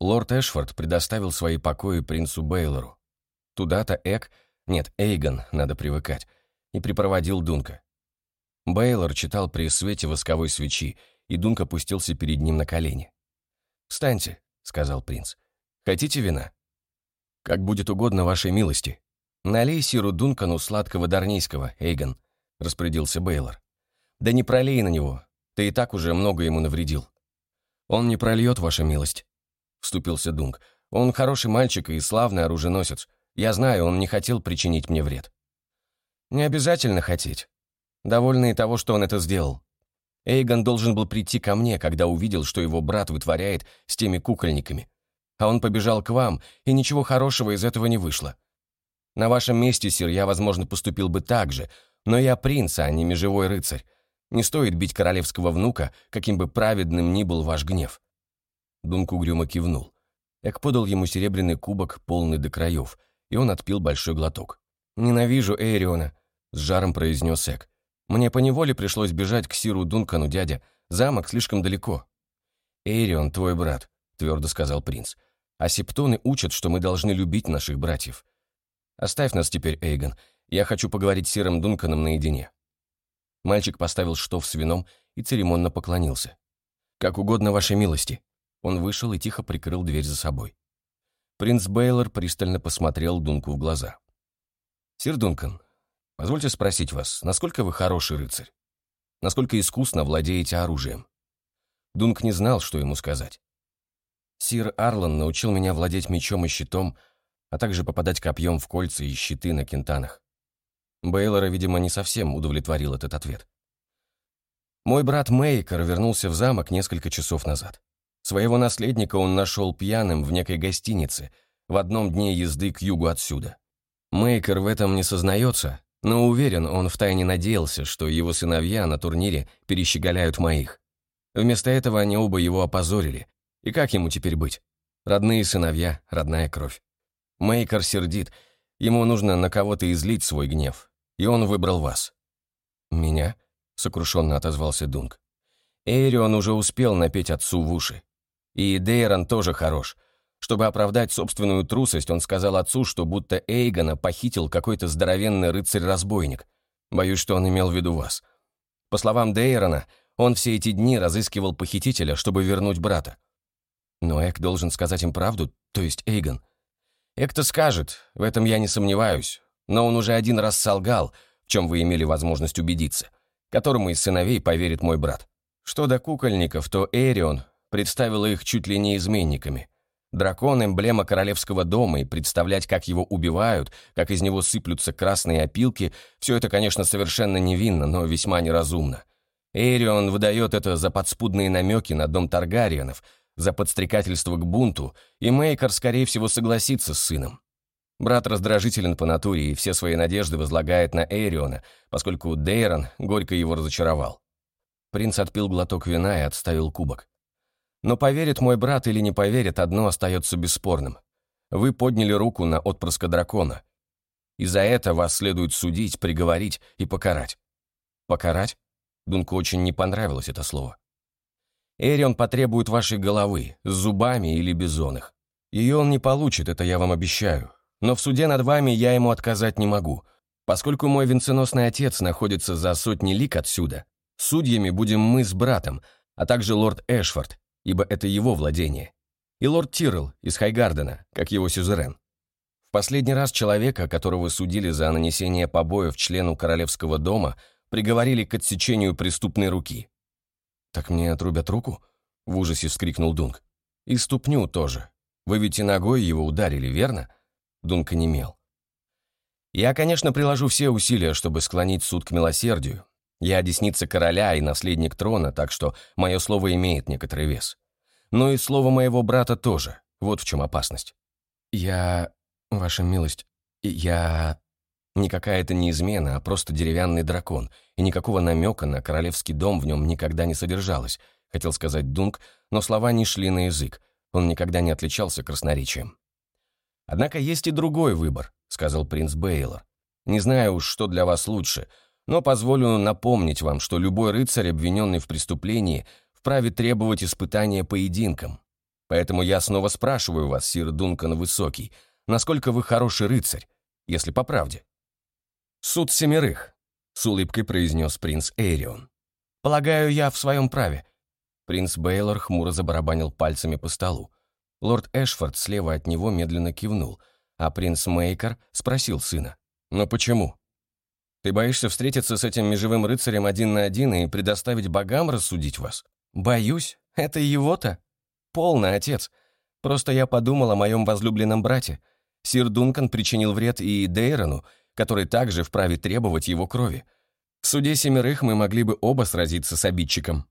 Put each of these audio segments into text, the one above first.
Лорд Эшфорд предоставил свои покои принцу Бейлору. Туда-то Эк, нет, Эйгон, надо привыкать, и припроводил Дунка. Бейлор читал при свете восковой свечи, и Дунк опустился перед ним на колени. «Встаньте», — сказал принц. «Хотите вина?» «Как будет угодно вашей милости. Налей сиру Дункану сладкого дарнийского, Эйгон», — распорядился Бейлор. «Да не пролей на него, ты и так уже много ему навредил». «Он не прольет, ваша милость», — вступился Дунк. «Он хороший мальчик и славный оруженосец. Я знаю, он не хотел причинить мне вред». «Не обязательно хотеть. Довольны и того, что он это сделал. Эйгон должен был прийти ко мне, когда увидел, что его брат вытворяет с теми кукольниками. А он побежал к вам, и ничего хорошего из этого не вышло. На вашем месте, сир, я, возможно, поступил бы так же, но я принц, а не межевой рыцарь. Не стоит бить королевского внука, каким бы праведным ни был ваш гнев». Дунк угрюмо кивнул. Эк подал ему серебряный кубок, полный до краев, и он отпил большой глоток. «Ненавижу Эйриона», — с жаром произнес Эк. «Мне поневоле пришлось бежать к Сиру Дункану, дядя. Замок слишком далеко». «Эйрион, твой брат», — твердо сказал принц. «А септоны учат, что мы должны любить наших братьев. Оставь нас теперь, Эйгон. Я хочу поговорить с Сиром Дунканом наедине». Мальчик поставил штоф с вином и церемонно поклонился. «Как угодно вашей милости». Он вышел и тихо прикрыл дверь за собой. Принц Бейлор пристально посмотрел Дунку в глаза. «Сир Дункан, позвольте спросить вас, насколько вы хороший рыцарь? Насколько искусно владеете оружием?» Дунк не знал, что ему сказать. «Сир Арлан научил меня владеть мечом и щитом, а также попадать копьем в кольца и щиты на кентанах. Бейлора, видимо, не совсем удовлетворил этот ответ. Мой брат Мейкер вернулся в замок несколько часов назад. Своего наследника он нашел пьяным в некой гостинице в одном дне езды к югу отсюда. Мейкер в этом не сознается, но уверен, он втайне надеялся, что его сыновья на турнире перещеголяют моих. Вместо этого они оба его опозорили. И как ему теперь быть? Родные сыновья, родная кровь. Мейкер сердит, ему нужно на кого-то излить свой гнев, и он выбрал вас». «Меня?» — сокрушенно отозвался Дунк. Эйрион уже успел напеть отцу в уши. И Дейрон тоже хорош. Чтобы оправдать собственную трусость, он сказал отцу, что будто Эйгона похитил какой-то здоровенный рыцарь-разбойник. Боюсь, что он имел в виду вас. По словам Дейрона, он все эти дни разыскивал похитителя, чтобы вернуть брата. Но Эк должен сказать им правду, то есть Эйгон. Эк-то скажет, в этом я не сомневаюсь, но он уже один раз солгал, в чем вы имели возможность убедиться, которому из сыновей поверит мой брат. Что до кукольников, то Эрион представил их чуть ли не изменниками. Дракон — эмблема королевского дома, и представлять, как его убивают, как из него сыплются красные опилки, все это, конечно, совершенно невинно, но весьма неразумно. Эрион выдает это за подспудные намеки на дом Таргариенов, за подстрекательство к бунту, и Мейкер, скорее всего, согласится с сыном. Брат раздражителен по натуре и все свои надежды возлагает на Эриона, поскольку Дейрон горько его разочаровал. Принц отпил глоток вина и отставил кубок. Но поверит мой брат или не поверит, одно остается бесспорным. Вы подняли руку на отпрыска дракона. И за это вас следует судить, приговорить и покарать. Покарать? Дунку очень не понравилось это слово. Эрион потребует вашей головы, с зубами или бизонах. Ее он не получит, это я вам обещаю. Но в суде над вами я ему отказать не могу. Поскольку мой венценосный отец находится за сотни лик отсюда, судьями будем мы с братом, а также лорд Эшфорд, ибо это его владение, и лорд Тирл из Хайгардена, как его сюзерен. В последний раз человека, которого судили за нанесение побоев члену королевского дома, приговорили к отсечению преступной руки. «Так мне отрубят руку?» — в ужасе вскрикнул Дунк. «И ступню тоже. Вы ведь и ногой его ударили, верно?» Дунк онемел. «Я, конечно, приложу все усилия, чтобы склонить суд к милосердию. Я десница короля и наследник трона, так что мое слово имеет некоторый вес. Но и слово моего брата тоже. Вот в чем опасность. Я... Ваша милость, я... Никакая это не измена, а просто деревянный дракон, и никакого намека на королевский дом в нем никогда не содержалось, хотел сказать Дунк, но слова не шли на язык, он никогда не отличался красноречием. «Однако есть и другой выбор», — сказал принц Бейлор. «Не знаю уж, что для вас лучше, но позволю напомнить вам, что любой рыцарь, обвиненный в преступлении, вправе требовать испытания поединком. Поэтому я снова спрашиваю вас, сир Дункан Высокий, насколько вы хороший рыцарь, если по правде?» «Суд семерых», — с улыбкой произнес принц Эйрион. «Полагаю, я в своем праве». Принц Бейлор хмуро забарабанил пальцами по столу. Лорд Эшфорд слева от него медленно кивнул, а принц Мейкер спросил сына. «Но почему? Ты боишься встретиться с этим межевым рыцарем один на один и предоставить богам рассудить вас?» «Боюсь? Это его-то?» «Полно, отец. Просто я подумал о моем возлюбленном брате. Сир Дункан причинил вред и Дейрону, который также вправе требовать его крови. В суде семерых мы могли бы оба сразиться с обидчиком».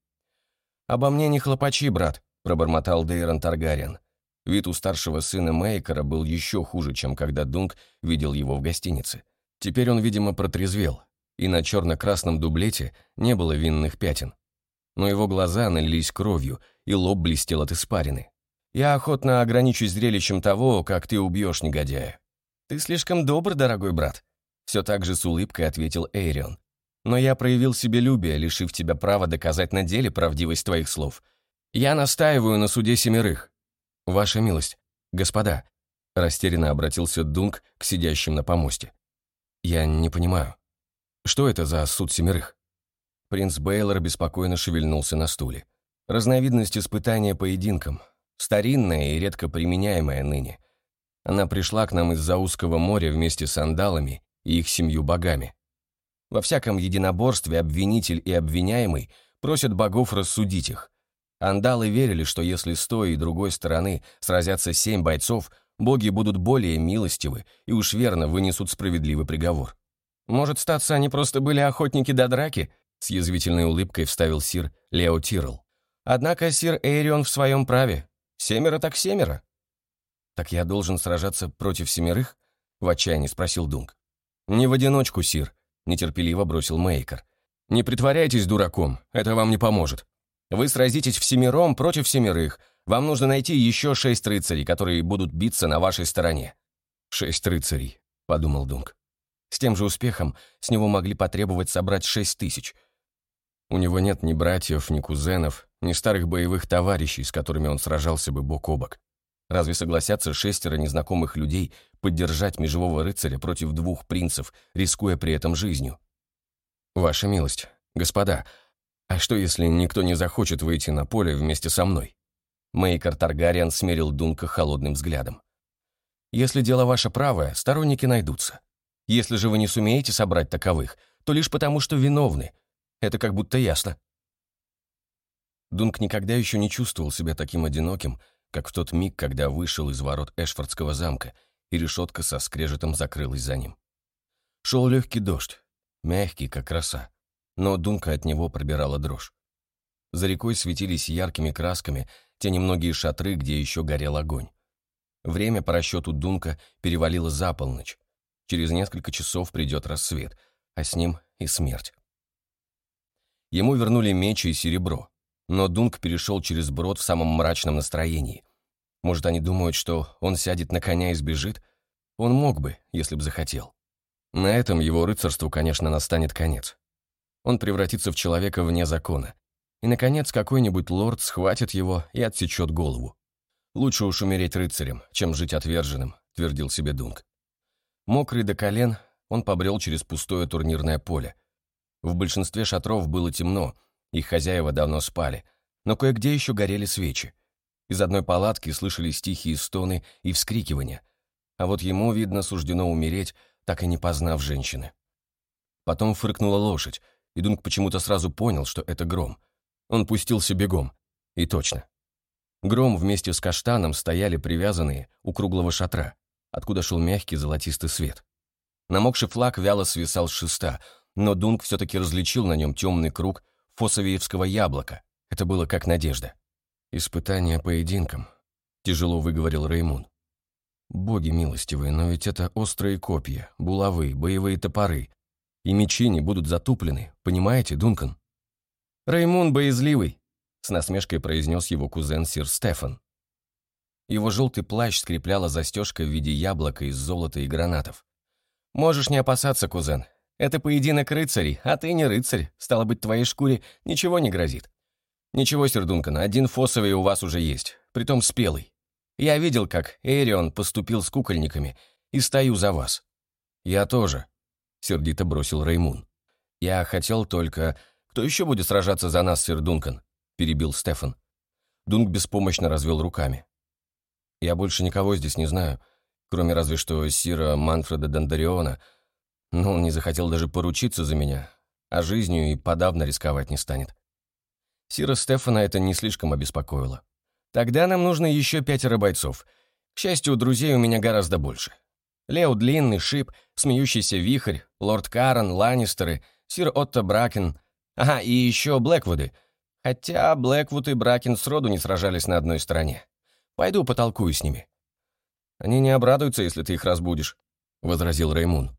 «Обо мне не хлопачи, брат», — пробормотал Дейрон Таргариен. Вид у старшего сына Мейкера был еще хуже, чем когда Дунк видел его в гостинице. Теперь он, видимо, протрезвел, и на черно-красном дублете не было винных пятен. Но его глаза налились кровью, и лоб блестел от испарины. «Я охотно ограничусь зрелищем того, как ты убьешь негодяя». «Ты слишком добр, дорогой брат», — все так же с улыбкой ответил Эйрион. «Но я проявил себелюбие, лишив тебя права доказать на деле правдивость твоих слов. Я настаиваю на суде семерых. «Ваша милость, господа», — растерянно обратился Дунк к сидящим на помосте. «Я не понимаю. Что это за суд семерых?» Принц Бейлор беспокойно шевельнулся на стуле. «Разновидность испытания поединком. Старинная и редко применяемая ныне. Она пришла к нам из-за узкого моря вместе с андалами и их семью богами. Во всяком единоборстве обвинитель и обвиняемый просят богов рассудить их, Андалы верили, что если с той и другой стороны сразятся семь бойцов, боги будут более милостивы и уж верно вынесут справедливый приговор. «Может, статься они просто были охотники до драки?» с язвительной улыбкой вставил сир Лео Тирл. «Однако сир Эйрион в своем праве. Семеро так семеро». «Так я должен сражаться против семерых?» в отчаянии спросил Дунк. «Не в одиночку, сир», нетерпеливо бросил Мейкер. «Не притворяйтесь дураком, это вам не поможет. Вы сразитесь всемиром против семерых. Вам нужно найти еще шесть рыцарей, которые будут биться на вашей стороне». «Шесть рыцарей», — подумал Дунк. С тем же успехом с него могли потребовать собрать шесть тысяч. У него нет ни братьев, ни кузенов, ни старых боевых товарищей, с которыми он сражался бы бок о бок. Разве согласятся шестеро незнакомых людей поддержать межевого рыцаря против двух принцев, рискуя при этом жизнью? «Ваша милость, господа, а что, если никто не захочет выйти на поле вместе со мной? Мейкер Таргариен смерил Дунка холодным взглядом. Если дело ваше правое, сторонники найдутся. Если же вы не сумеете собрать таковых, то лишь потому, что виновны. Это как будто ясно. Дунк никогда еще не чувствовал себя таким одиноким, как в тот миг, когда вышел из ворот Эшфордского замка, и решетка со скрежетом закрылась за ним. Шел легкий дождь, мягкий, как роса но Дунка от него пробирала дрожь. За рекой светились яркими красками те немногие шатры, где еще горел огонь. Время по расчету Дунка перевалило за полночь. Через несколько часов придет рассвет, а с ним и смерть. Ему вернули меч и серебро, но Дунк перешел через брод в самом мрачном настроении. Может, они думают, что он сядет на коня и сбежит? Он мог бы, если бы захотел. На этом его рыцарству, конечно, настанет конец он превратится в человека вне закона. И, наконец, какой-нибудь лорд схватит его и отсечет голову. «Лучше уж умереть рыцарем, чем жить отверженным», — твердил себе Дунк. Мокрый до колен, он побрел через пустое турнирное поле. В большинстве шатров было темно, их хозяева давно спали, но кое-где еще горели свечи. Из одной палатки слышались тихие стоны и вскрикивания, а вот ему, видно, суждено умереть, так и не познав женщины. Потом фыркнула лошадь, и Дунк почему-то сразу понял, что это гром. Он пустился бегом. И точно. Гром вместе с каштаном стояли привязанные у круглого шатра, откуда шел мягкий золотистый свет. Намокший флаг вяло свисал с шеста, но Дунк все-таки различил на нем темный круг фосовиевского яблока. Это было как надежда. «Испытание поединком», — тяжело выговорил Реймун. «Боги милостивые, но ведь это острые копья, булавы, боевые топоры, и мечи не будут затуплены, понимаете, Дункан?» «Реймун боязливый», — с насмешкой произнес его кузен сир Стефан. Его желтый плащ скрепляла застежка в виде яблока из золота и гранатов. «Можешь не опасаться, кузен. Это поединок рыцарей, а ты не рыцарь, стало быть, твоей шкуре ничего не грозит. Ничего, Сердункан, один фосовый у вас уже есть, притом спелый. Я видел, как Эрион поступил с кукольниками, и стою за вас. Я тоже, сердито бросил Реймун. Я хотел только... Кто еще будет сражаться за нас, сэр Дункан? перебил Стефан. Дунк беспомощно развел руками. Я больше никого здесь не знаю, кроме разве что Сира Манфреда Дандариона, но он не захотел даже поручиться за меня, а жизнью и подавно рисковать не станет. Сира Стефана это не слишком обеспокоило. Тогда нам нужно еще пятеро бойцов. К счастью, друзей у меня гораздо больше. Лео Длинный, Шип, Смеющийся Вихрь, Лорд Карен, Ланнистеры, Сир Отто Бракен. Ага, и еще Блэквуды. Хотя Блэквуд и Бракен сроду не сражались на одной стороне. Пойду потолкую с ними. Они не обрадуются, если ты их разбудишь, — возразил Реймун.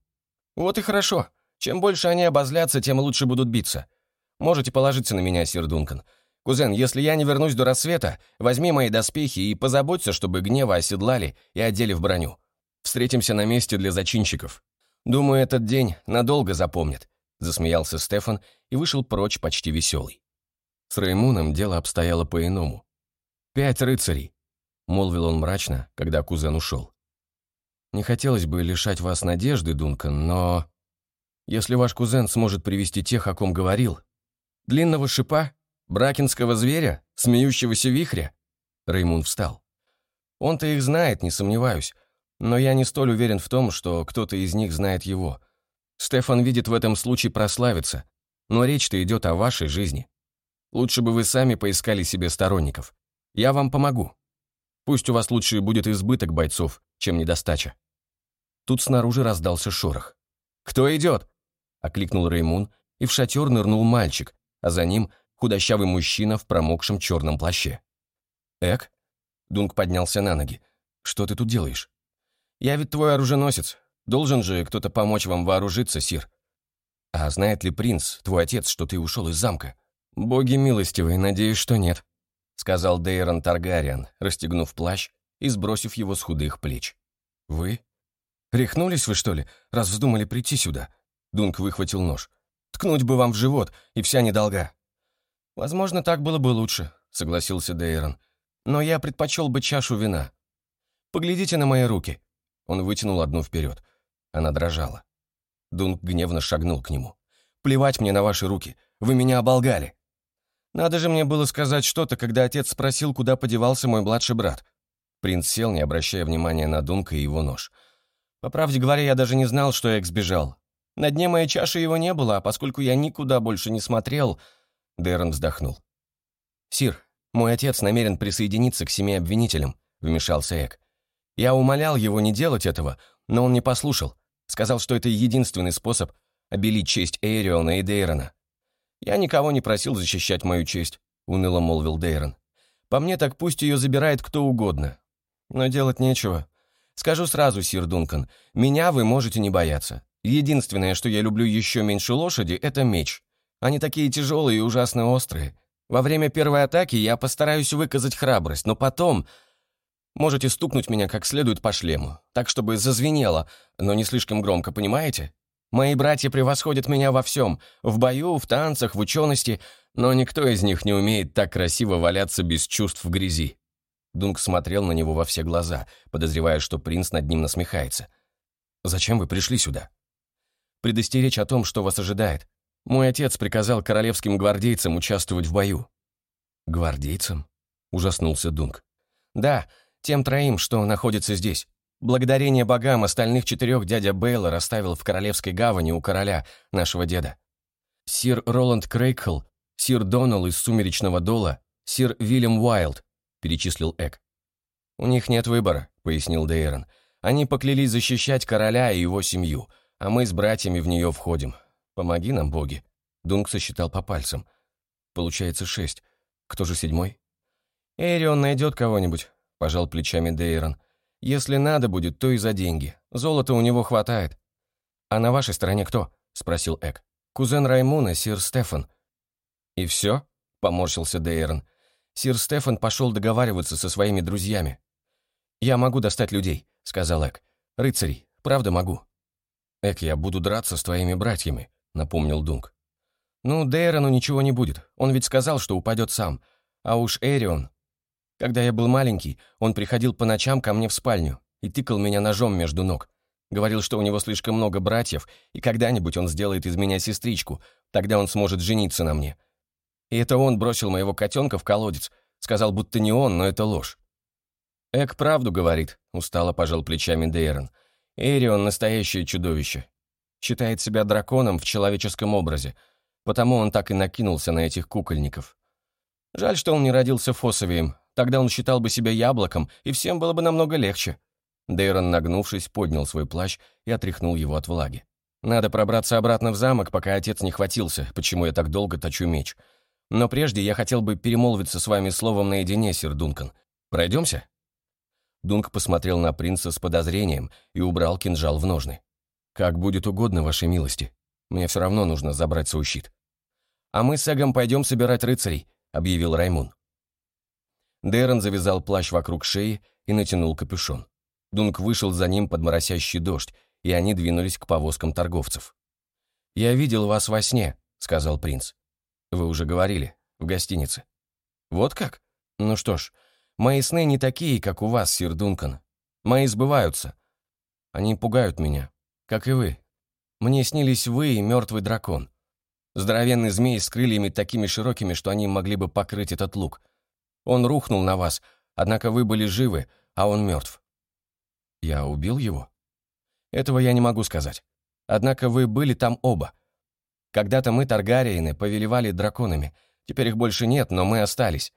Вот и хорошо. Чем больше они обозлятся, тем лучше будут биться. Можете положиться на меня, сир Дункан. Кузен, если я не вернусь до рассвета, возьми мои доспехи и позаботься, чтобы гнева оседлали и одели в броню. Встретимся на месте для зачинщиков. Думаю, этот день надолго запомнят», — засмеялся Стефан и вышел прочь почти веселый. С Реймуном дело обстояло по-иному. «Пять рыцарей», — молвил он мрачно, когда кузен ушел. «Не хотелось бы лишать вас надежды, Дункан, но... Если ваш кузен сможет привести тех, о ком говорил, Длинного шипа? Бракинского зверя? Смеющегося вихря?» Реймун встал. «Он-то их знает, не сомневаюсь, но я не столь уверен в том, что кто-то из них знает его. Стефан видит в этом случае прославиться, но речь-то идет о вашей жизни. Лучше бы вы сами поискали себе сторонников. Я вам помогу. Пусть у вас лучше будет избыток бойцов, чем недостача». Тут снаружи раздался шорох. «Кто идет?» — окликнул Реймун, и в шатер нырнул мальчик, а за ним худощавый мужчина в промокшем черном плаще. «Эк?» Дунк поднялся на ноги. «Что ты тут делаешь?» «Я ведь твой оруженосец. Должен же кто-то помочь вам вооружиться, сир». «А знает ли принц, твой отец, что ты ушел из замка?» «Боги милостивые, надеюсь, что нет», — сказал Дейрон Таргариан, расстегнув плащ и сбросив его с худых плеч. «Вы? Рехнулись вы, что ли, раз вздумали прийти сюда?» Дунк выхватил нож. Ткнуть бы вам в живот, и вся недолга». «Возможно, так было бы лучше», — согласился Дейрон. «Но я предпочел бы чашу вина. Поглядите на мои руки». Он вытянул одну вперед. Она дрожала. Дунк гневно шагнул к нему. «Плевать мне на ваши руки. Вы меня оболгали». «Надо же мне было сказать что-то, когда отец спросил, куда подевался мой младший брат». Принц сел, не обращая внимания на Дунка и его нож. «По правде говоря, я даже не знал, что Экс бежал. На дне моей чаши его не было, а поскольку я никуда больше не смотрел...» Дэрон вздохнул. «Сир, мой отец намерен присоединиться к семи обвинителям», — вмешался Эк. «Я умолял его не делать этого, но он не послушал. Сказал, что это единственный способ обелить честь Эйриона и Дейрона. «Я никого не просил защищать мою честь», — уныло молвил Дейрон. «По мне так пусть ее забирает кто угодно. Но делать нечего. Скажу сразу, сир Дункан, меня вы можете не бояться. Единственное, что я люблю еще меньше лошади, это меч. Они такие тяжелые и ужасно острые. Во время первой атаки я постараюсь выказать храбрость, но потом... Можете стукнуть меня как следует по шлему, так, чтобы зазвенело, но не слишком громко, понимаете? Мои братья превосходят меня во всем, в бою, в танцах, в учености, но никто из них не умеет так красиво валяться без чувств в грязи. Дунк смотрел на него во все глаза, подозревая, что принц над ним насмехается. «Зачем вы пришли сюда?» предостеречь о том, что вас ожидает. Мой отец приказал королевским гвардейцам участвовать в бою». «Гвардейцам?» — ужаснулся Дунк. «Да, тем троим, что находятся здесь. Благодарение богам остальных четырех дядя Бейлор оставил в Королевской гавани у короля, нашего деда. Сир Роланд Крейкхелл, сир Донал из «Сумеречного дола», сир Вильям Уайлд», — перечислил Эк. «У них нет выбора», — пояснил Дейрон. «Они поклялись защищать короля и его семью, а мы с братьями в нее входим. Помоги нам, боги». Дунк сосчитал по пальцам. «Получается шесть. Кто же седьмой?» «Эрион найдет кого-нибудь», — пожал плечами Дейрон. «Если надо будет, то и за деньги. Золота у него хватает». «А на вашей стороне кто?» — спросил Эк. «Кузен Раймуна, сир Стефан». «И все?» — поморщился Дейрон. Сир Стефан пошел договариваться со своими друзьями. «Я могу достать людей», — сказал Эк. «Рыцарей, правда могу». «Эк, я буду драться с твоими братьями», — напомнил Дунк. «Ну, Дейрону ничего не будет. Он ведь сказал, что упадет сам. А уж Эрион... Когда я был маленький, он приходил по ночам ко мне в спальню и тыкал меня ножом между ног. Говорил, что у него слишком много братьев, и когда-нибудь он сделает из меня сестричку, тогда он сможет жениться на мне. И это он бросил моего котенка в колодец. Сказал, будто не он, но это ложь. «Эк правду говорит», — устало пожал плечами Дейрон. «Эрион — настоящее чудовище. Считает себя драконом в человеческом образе, потому он так и накинулся на этих кукольников. Жаль, что он не родился фосовием, тогда он считал бы себя яблоком, и всем было бы намного легче». Дейрон, нагнувшись, поднял свой плащ и отряхнул его от влаги. «Надо пробраться обратно в замок, пока отец не хватился, почему я так долго точу меч. Но прежде я хотел бы перемолвиться с вами словом наедине, сир Дункан. Пройдемся?» Дунк посмотрел на принца с подозрением и убрал кинжал в ножны. «Как будет угодно, вашей милости. Мне все равно нужно забрать свой щит». «А мы с Эгом пойдем собирать рыцарей», — объявил Раймун. Дэрон завязал плащ вокруг шеи и натянул капюшон. Дунк вышел за ним под моросящий дождь, и они двинулись к повозкам торговцев. «Я видел вас во сне», — сказал принц. «Вы уже говорили, в гостинице». «Вот как? Ну что ж, мои сны не такие, как у вас, сир Дункан. Мои сбываются. Они пугают меня, как и вы. Мне снились вы и мертвый дракон. Здоровенный змей с крыльями такими широкими, что они могли бы покрыть этот лук. Он рухнул на вас, однако вы были живы, а он мертв. Я убил его? Этого я не могу сказать. Однако вы были там оба. Когда-то мы, Таргариены, повелевали драконами. Теперь их больше нет, но мы остались.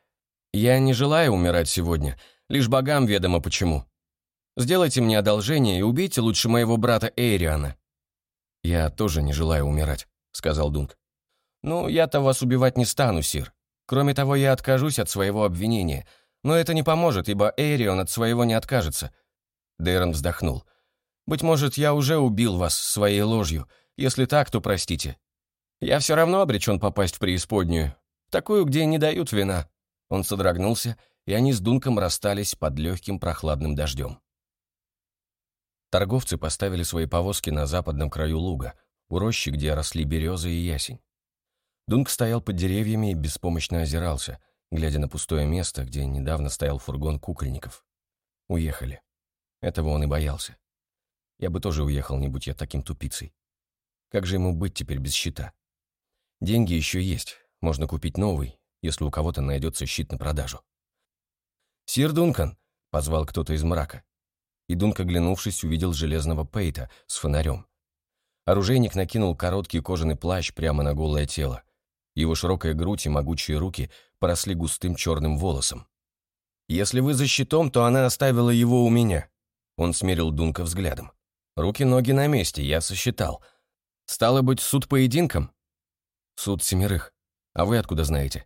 Я не желаю умирать сегодня, лишь богам ведомо почему. Сделайте мне одолжение и убейте лучше моего брата Эйриана». «Я тоже не желаю умирать», — сказал Дунк. «Ну, я-то вас убивать не стану, Сир. Кроме того, я откажусь от своего обвинения. Но это не поможет, ибо Эйрион от своего не откажется». Дейрон вздохнул. «Быть может, я уже убил вас своей ложью. Если так, то простите. Я все равно обречен попасть в преисподнюю. Такую, где не дают вина». Он содрогнулся, и они с Дунком расстались под легким прохладным дождем. Торговцы поставили свои повозки на западном краю луга, у рощи, где росли березы и ясень. Дунк стоял под деревьями и беспомощно озирался, глядя на пустое место, где недавно стоял фургон кукольников. Уехали. Этого он и боялся. Я бы тоже уехал, не будь я таким тупицей. Как же ему быть теперь без щита? Деньги еще есть, можно купить новый, если у кого-то найдется щит на продажу. «Сир Дункан!» — позвал кто-то из мрака. И Дунк, оглянувшись, увидел железного Пейта с фонарем. Оружейник накинул короткий кожаный плащ прямо на голое тело. Его широкая грудь и могучие руки поросли густым черным волосом. «Если вы за щитом, то она оставила его у меня», — он смерил Дунка взглядом. «Руки-ноги на месте, я сосчитал. Стало быть, суд поединком?» «Суд семерых. А вы откуда знаете?»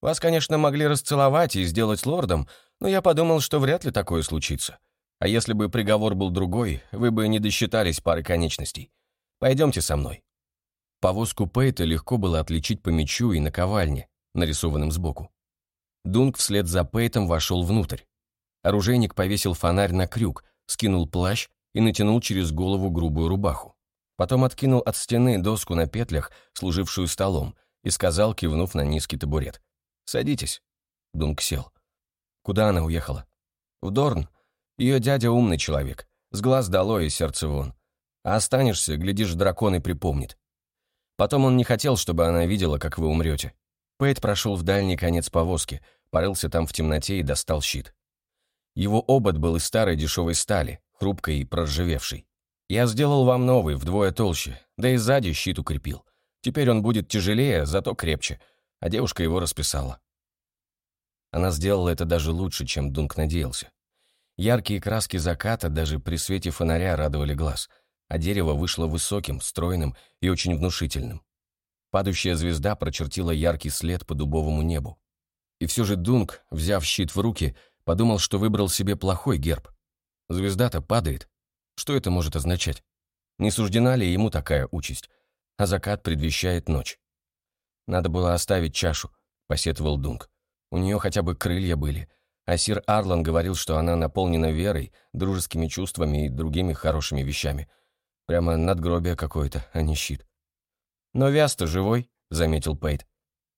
«Вас, конечно, могли расцеловать и сделать лордом, но я подумал, что вряд ли такое случится. А если бы приговор был другой, вы бы не досчитались пары конечностей. Пойдемте со мной». Повозку Пейта легко было отличить по мечу и наковальне, нарисованным сбоку. Дунк вслед за Пейтом вошел внутрь. Оружейник повесил фонарь на крюк, скинул плащ и натянул через голову грубую рубаху. Потом откинул от стены доску на петлях, служившую столом, и сказал, кивнув на низкий табурет. «Садитесь». Дунк сел. «Куда она уехала?» «В Дорн. Ее дядя умный человек. С глаз долой и сердце вон. А останешься, глядишь, дракон и припомнит. Потом он не хотел, чтобы она видела, как вы умрете. Пейт прошел в дальний конец повозки, порылся там в темноте и достал щит. Его обод был из старой дешевой стали, хрупкой и проржавевшей. Я сделал вам новый, вдвое толще, да и сзади щит укрепил. Теперь он будет тяжелее, зато крепче, а девушка его расписала. Она сделала это даже лучше, чем Дунк надеялся. Яркие краски заката даже при свете фонаря радовали глаз, а дерево вышло высоким, стройным и очень внушительным. Падающая звезда прочертила яркий след по дубовому небу. И все же Дунк, взяв щит в руки, подумал, что выбрал себе плохой герб. Звезда-то падает, что это может означать? Не суждена ли ему такая участь? А закат предвещает ночь. Надо было оставить чашу, посетовал Дунк. У нее хотя бы крылья были. А сир Арлан говорил, что она наполнена верой, дружескими чувствами и другими хорошими вещами. Прямо надгробие какое-то, а не щит. «Но Вяста живой», — заметил Пейт.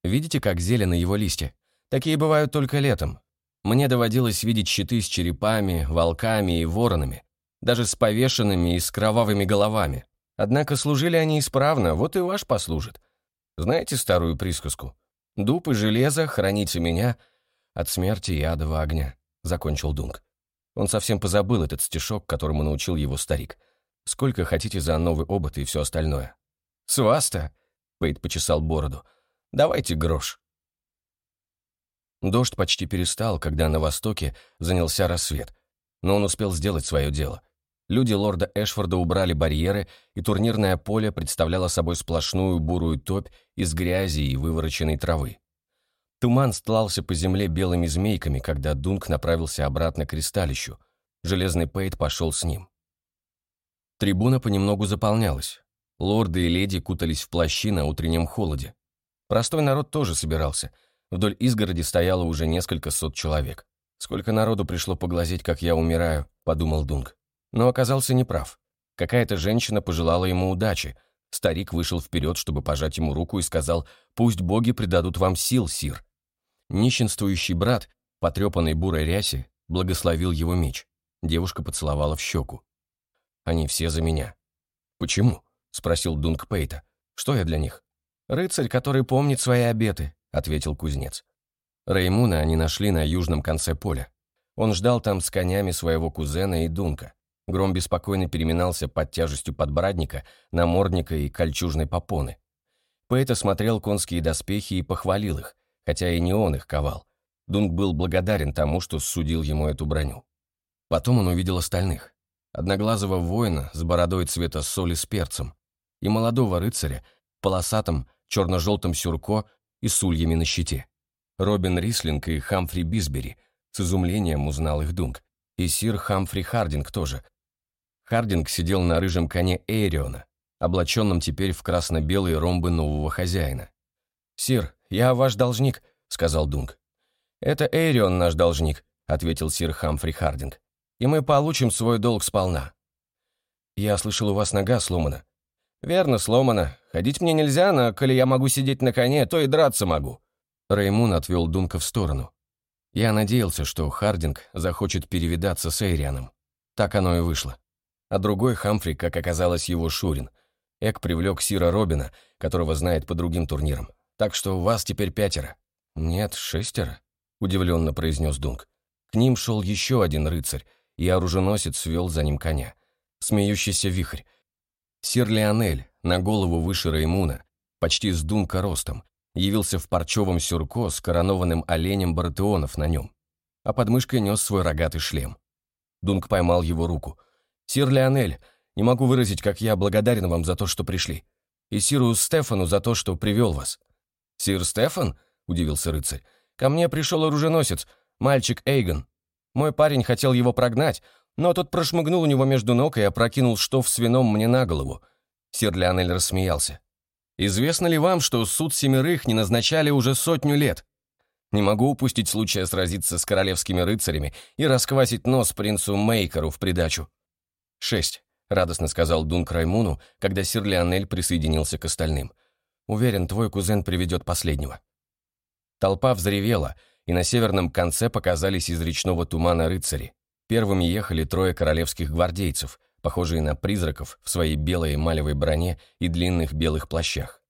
«Видите, как зелено его листья? Такие бывают только летом. Мне доводилось видеть щиты с черепами, волками и воронами, даже с повешенными и с кровавыми головами. Однако служили они исправно, вот и ваш послужит. Знаете старую присказку? «Дуб и железо, храните меня от смерти и адового огня», — закончил Дунк. Он совсем позабыл этот стишок, которому научил его старик. «Сколько хотите за новый обод и все остальное?» «С вас-то?» — Пейт почесал бороду. «Давайте грош». Дождь почти перестал, когда на востоке занялся рассвет, но он успел сделать свое дело. Люди лорда Эшфорда убрали барьеры, и турнирное поле представляло собой сплошную бурую топь из грязи и вывороченной травы. Туман стлался по земле белыми змейками, когда Дунк направился обратно к ристалищу. Железный Пейт пошел с ним. Трибуна понемногу заполнялась. Лорды и леди кутались в плащи на утреннем холоде. Простой народ тоже собирался. Вдоль изгороди стояло уже несколько сот человек. «Сколько народу пришло поглазеть, как я умираю», — подумал Дунк. Но оказался неправ. Какая-то женщина пожелала ему удачи. Старик вышел вперед, чтобы пожать ему руку и сказал «Пусть боги придадут вам сил, сир». Нищенствующий брат, потрепанный бурой рясе, благословил его меч. Девушка поцеловала в щеку. «Они все за меня». «Почему?» — спросил Дунк Пейта. «Что я для них?» «Рыцарь, который помнит свои обеты», — ответил кузнец. Реймуна они нашли на южном конце поля. Он ждал там с конями своего кузена и Дунка. Гром беспокойно переминался под тяжестью подбрадника, намордника и кольчужной попоны. Пейт осмотрел конские доспехи и похвалил их, хотя и не он их ковал. Дунк был благодарен тому, что судил ему эту броню. Потом он увидел остальных. Одноглазого воина с бородой цвета соли с перцем и молодого рыцаря в полосатом черно-желтом сюрко и с ульями на щите. Робин Рислинг и Хамфри Бисбери с изумлением узнал их Дунк. И сир Хамфри Хардинг тоже. Хардинг сидел на рыжем коне Эйриона, облаченном теперь в красно-белые ромбы нового хозяина. «Сир, я ваш должник», — сказал Дунк. «Это Эйрион наш должник», — ответил сир Хамфри Хардинг. «И мы получим свой долг сполна». «Я слышал, у вас нога сломана». «Верно, сломана. Ходить мне нельзя, но коли я могу сидеть на коне, то и драться могу». Реймун отвел Дунка в сторону. Я надеялся, что Хардинг захочет перевидаться с Эйрианом. Так оно и вышло. А другой Хамфри, как оказалось, его Шурин. Эк привлек Сира Робина, которого знает по другим турнирам. Так что у вас теперь пятеро». «Нет, шестеро», — удивленно произнес Дунк. К ним шел еще один рыцарь, и оруженосец вел за ним коня. Смеющийся вихрь. Сир Леонель, на голову выше Реймуна, почти с Дунка ростом, явился в парчевом сюрко с коронованным оленем Баратеонов на нем, а под мышкой нес свой рогатый шлем. Дунк поймал его руку. «Сир Леонель, не могу выразить, как я благодарен вам за то, что пришли. И Сиру Стефану за то, что привел вас. «Сир Стефан?» — удивился рыцарь. «Ко мне пришел оруженосец, мальчик Эйгон. Мой парень хотел его прогнать, но тот прошмыгнул у него между ног и опрокинул штоф с вином мне на голову». Сир Леонель рассмеялся. «Известно ли вам, что суд семерых не назначали уже сотню лет? Не могу упустить случая сразиться с королевскими рыцарями и расквасить нос принцу Мейкеру в придачу». «Шесть», — радостно сказал Дун Раймуну, когда сир Леонель присоединился к остальным — Уверен, твой кузен приведет последнего». Толпа взревела, и на северном конце показались из речного тумана рыцари. Первыми ехали трое королевских гвардейцев, похожие на призраков в своей белой эмалевой броне и длинных белых плащах.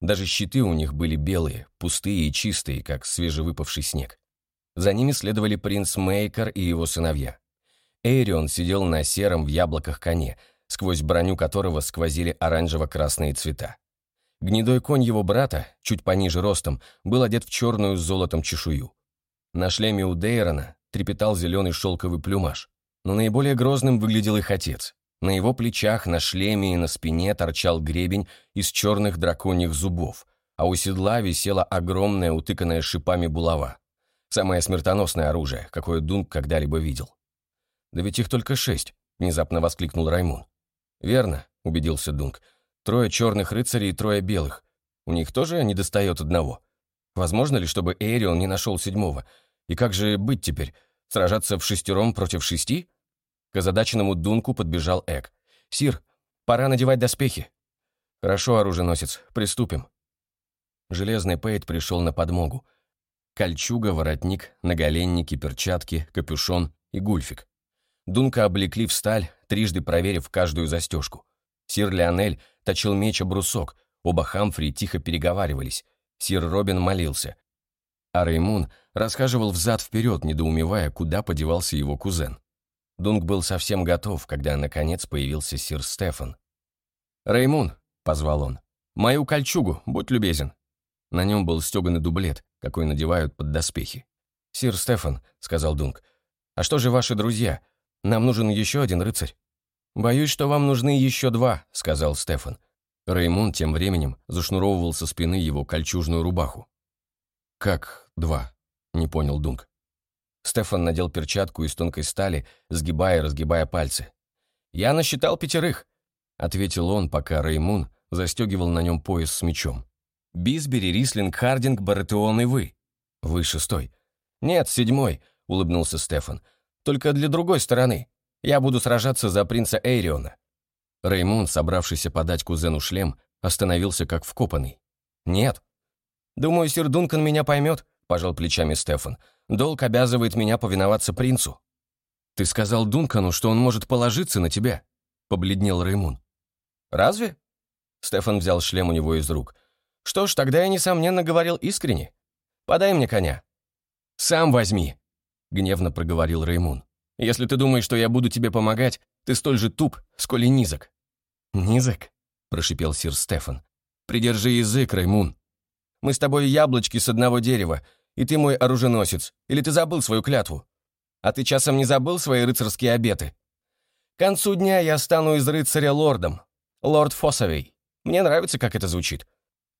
Даже щиты у них были белые, пустые и чистые, как свежевыпавший снег. За ними следовали принц Мейкер и его сыновья. Эйрион сидел на сером в яблоках коне, сквозь броню которого сквозили оранжево-красные цвета. Гнедой конь его брата, чуть пониже ростом, был одет в черную с золотом чешую. На шлеме у Дейрона трепетал зеленый шелковый плюмаж. Но наиболее грозным выглядел их отец. На его плечах, на шлеме и на спине торчал гребень из черных драконьих зубов, а у седла висела огромная, утыканная шипами булава. Самое смертоносное оружие, какое Дунк когда-либо видел. «Да ведь их только шесть», — внезапно воскликнул Раймун. «Верно», — убедился Дунк. Трое черных рыцарей и трое белых. У них тоже не достает одного. Возможно ли, чтобы Эйрион не нашел седьмого? И как же быть теперь? Сражаться в шестером против шести? К озадаченному Дунку подбежал Эк. «Сир, пора надевать доспехи». «Хорошо, оруженосец, приступим». Железный Пейт пришел на подмогу. Кольчуга, воротник, наголенники, перчатки, капюшон и гульфик. Дунка облекли в сталь, трижды проверив каждую застежку. Сир Леонель точил меч о брусок, оба Хамфри тихо переговаривались. Сир Робин молился. А Реймун расхаживал взад-вперед, недоумевая, куда подевался его кузен. Дунк был совсем готов, когда, наконец, появился сир Стефан. «Реймун», — позвал он, — «мою кольчугу, будь любезен». На нем был стеганый дублет, какой надевают под доспехи. «Сир Стефан», — сказал Дунк, — «а что же ваши друзья? Нам нужен еще один рыцарь». «Боюсь, что вам нужны еще два», — сказал Стефан. Реймун тем временем зашнуровывал со спины его кольчужную рубаху. «Как два?» — не понял Дунк. Стефан надел перчатку из тонкой стали, сгибая и разгибая пальцы. «Я насчитал пятерых», — ответил он, пока Реймун застегивал на нем пояс с мечом. «Бисбери, Рислинг, Хардинг, Баратеон и вы». «Вы шестой». «Нет, седьмой», — улыбнулся Стефан. «Только для другой стороны. Я буду сражаться за принца Эйриона». Реймун, собравшийся подать кузену шлем, остановился как вкопанный. «Нет». «Думаю, сир Дункан меня поймет», — пожал плечами Стефан. «Долг обязывает меня повиноваться принцу». «Ты сказал Дункану, что он может положиться на тебя», — побледнел Реймун. «Разве?» Стефан взял шлем у него из рук. «Что ж, тогда я, несомненно, говорил искренне. Подай мне коня». «Сам возьми», — гневно проговорил Реймун. Если ты думаешь, что я буду тебе помогать, ты столь же туп, сколь и низок». «Низок?» — прошипел сир Стефан. «Придержи язык, Раймун. Мы с тобой яблочки с одного дерева, и ты мой оруженосец. Или ты забыл свою клятву? А ты часом не забыл свои рыцарские обеты? К концу дня я стану из рыцаря лордом. Лорд Фосовей. Мне нравится, как это звучит».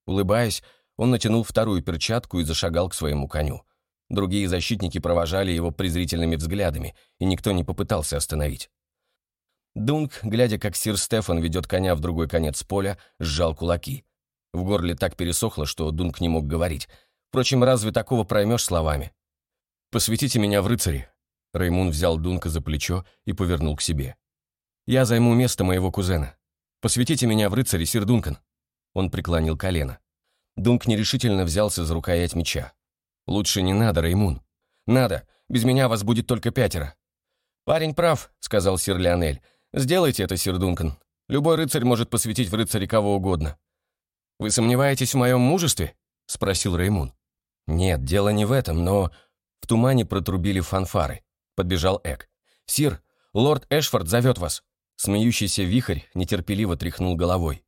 Улыбаясь, он натянул вторую перчатку и зашагал к своему коню. Другие защитники провожали его презрительными взглядами, и никто не попытался остановить. Дунк, глядя, как сир Стефан ведет коня в другой конец поля, сжал кулаки. В горле так пересохло, что Дунк не мог говорить. Впрочем, разве такого проймешь словами? «Посвятите меня в рыцари». Раймун взял Дунка за плечо и повернул к себе. «Я займу место моего кузена. Посвятите меня в рыцари, сир Дункан». Он преклонил колено. Дунк нерешительно взялся за рукоять меча. «Лучше не надо, Реймун. Надо. Без меня вас будет только пятеро». «Парень прав», — сказал сир Леонель. «Сделайте это, сир Дункан. Любой рыцарь может посвятить в рыцаре кого угодно». «Вы сомневаетесь в моем мужестве?» — спросил Реймун. «Нет, дело не в этом, но...» В тумане протрубили фанфары. Подбежал Эк. «Сир, лорд Эшфорд зовет вас». Смеющийся вихрь нетерпеливо тряхнул головой.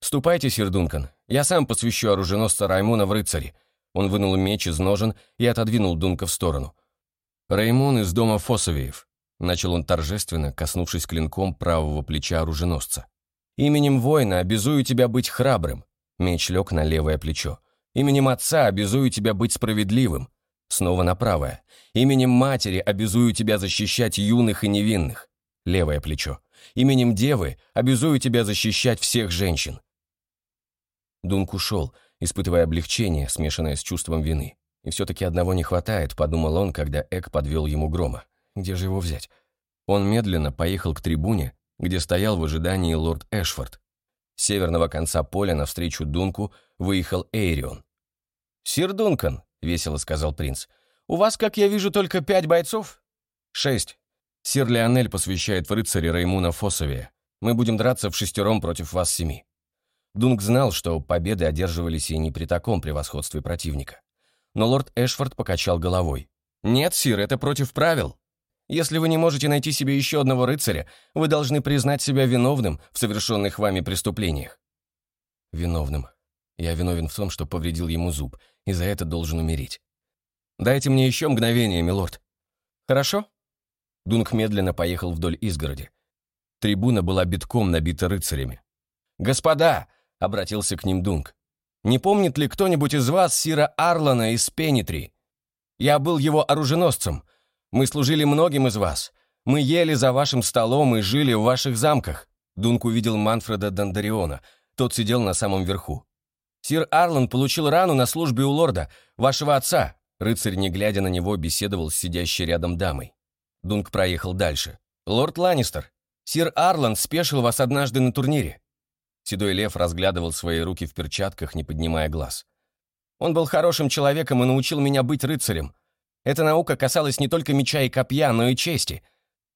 «Ступайте, сир Дункан. Я сам посвящу оруженосца Раймуна в рыцаре. Он вынул меч из ножен и отодвинул Дунка в сторону. «Реймон из дома Фосовеев», — начал он торжественно, коснувшись клинком правого плеча оруженосца. «Именем воина обязую тебя быть храбрым», — меч лег на левое плечо. «Именем отца обязую тебя быть справедливым», — снова на правое. «Именем матери обязую тебя защищать юных и невинных», — левое плечо. «Именем девы обязую тебя защищать всех женщин». Дунк ушел, — испытывая облегчение, смешанное с чувством вины. И все-таки одного не хватает, подумал он, когда Эк подвел ему грома. Где же его взять? Он медленно поехал к трибуне, где стоял в ожидании лорд Эшфорд. С северного конца поля навстречу Дунку выехал Эйрион. «Сир Дункан», — весело сказал принц, — «у вас, как я вижу, только пять бойцов?» «Шесть. Сир Леонель посвящает в рыцаре Раймуна Фосовия. Мы будем драться в шестером против вас семи». Дунк знал, что победы одерживались и не при таком превосходстве противника. Но лорд Эшфорд покачал головой. «Нет, сир, это против правил. Если вы не можете найти себе еще одного рыцаря, вы должны признать себя виновным в совершенных вами преступлениях». «Виновным. Я виновен в том, что повредил ему зуб, и за это должен умереть. Дайте мне еще мгновение, милорд». «Хорошо?» Дунк медленно поехал вдоль изгороди. Трибуна была битком набита рыцарями. «Господа!» — обратился к ним Дунк. «Не помнит ли кто-нибудь из вас Сира Арлана из Пенитри? Я был его оруженосцем. Мы служили многим из вас. Мы ели за вашим столом и жили в ваших замках». Дунк увидел Манфреда Дандариона. Тот сидел на самом верху. «Сир Арлан получил рану на службе у лорда, вашего отца». Рыцарь, не глядя на него, беседовал с сидящей рядом дамой. Дунк проехал дальше. «Лорд Ланнистер, сир Арлан спешил вас однажды на турнире. Седой лев разглядывал свои руки в перчатках, не поднимая глаз. Он был хорошим человеком и научил меня быть рыцарем. Эта наука касалась не только меча и копья, но и чести.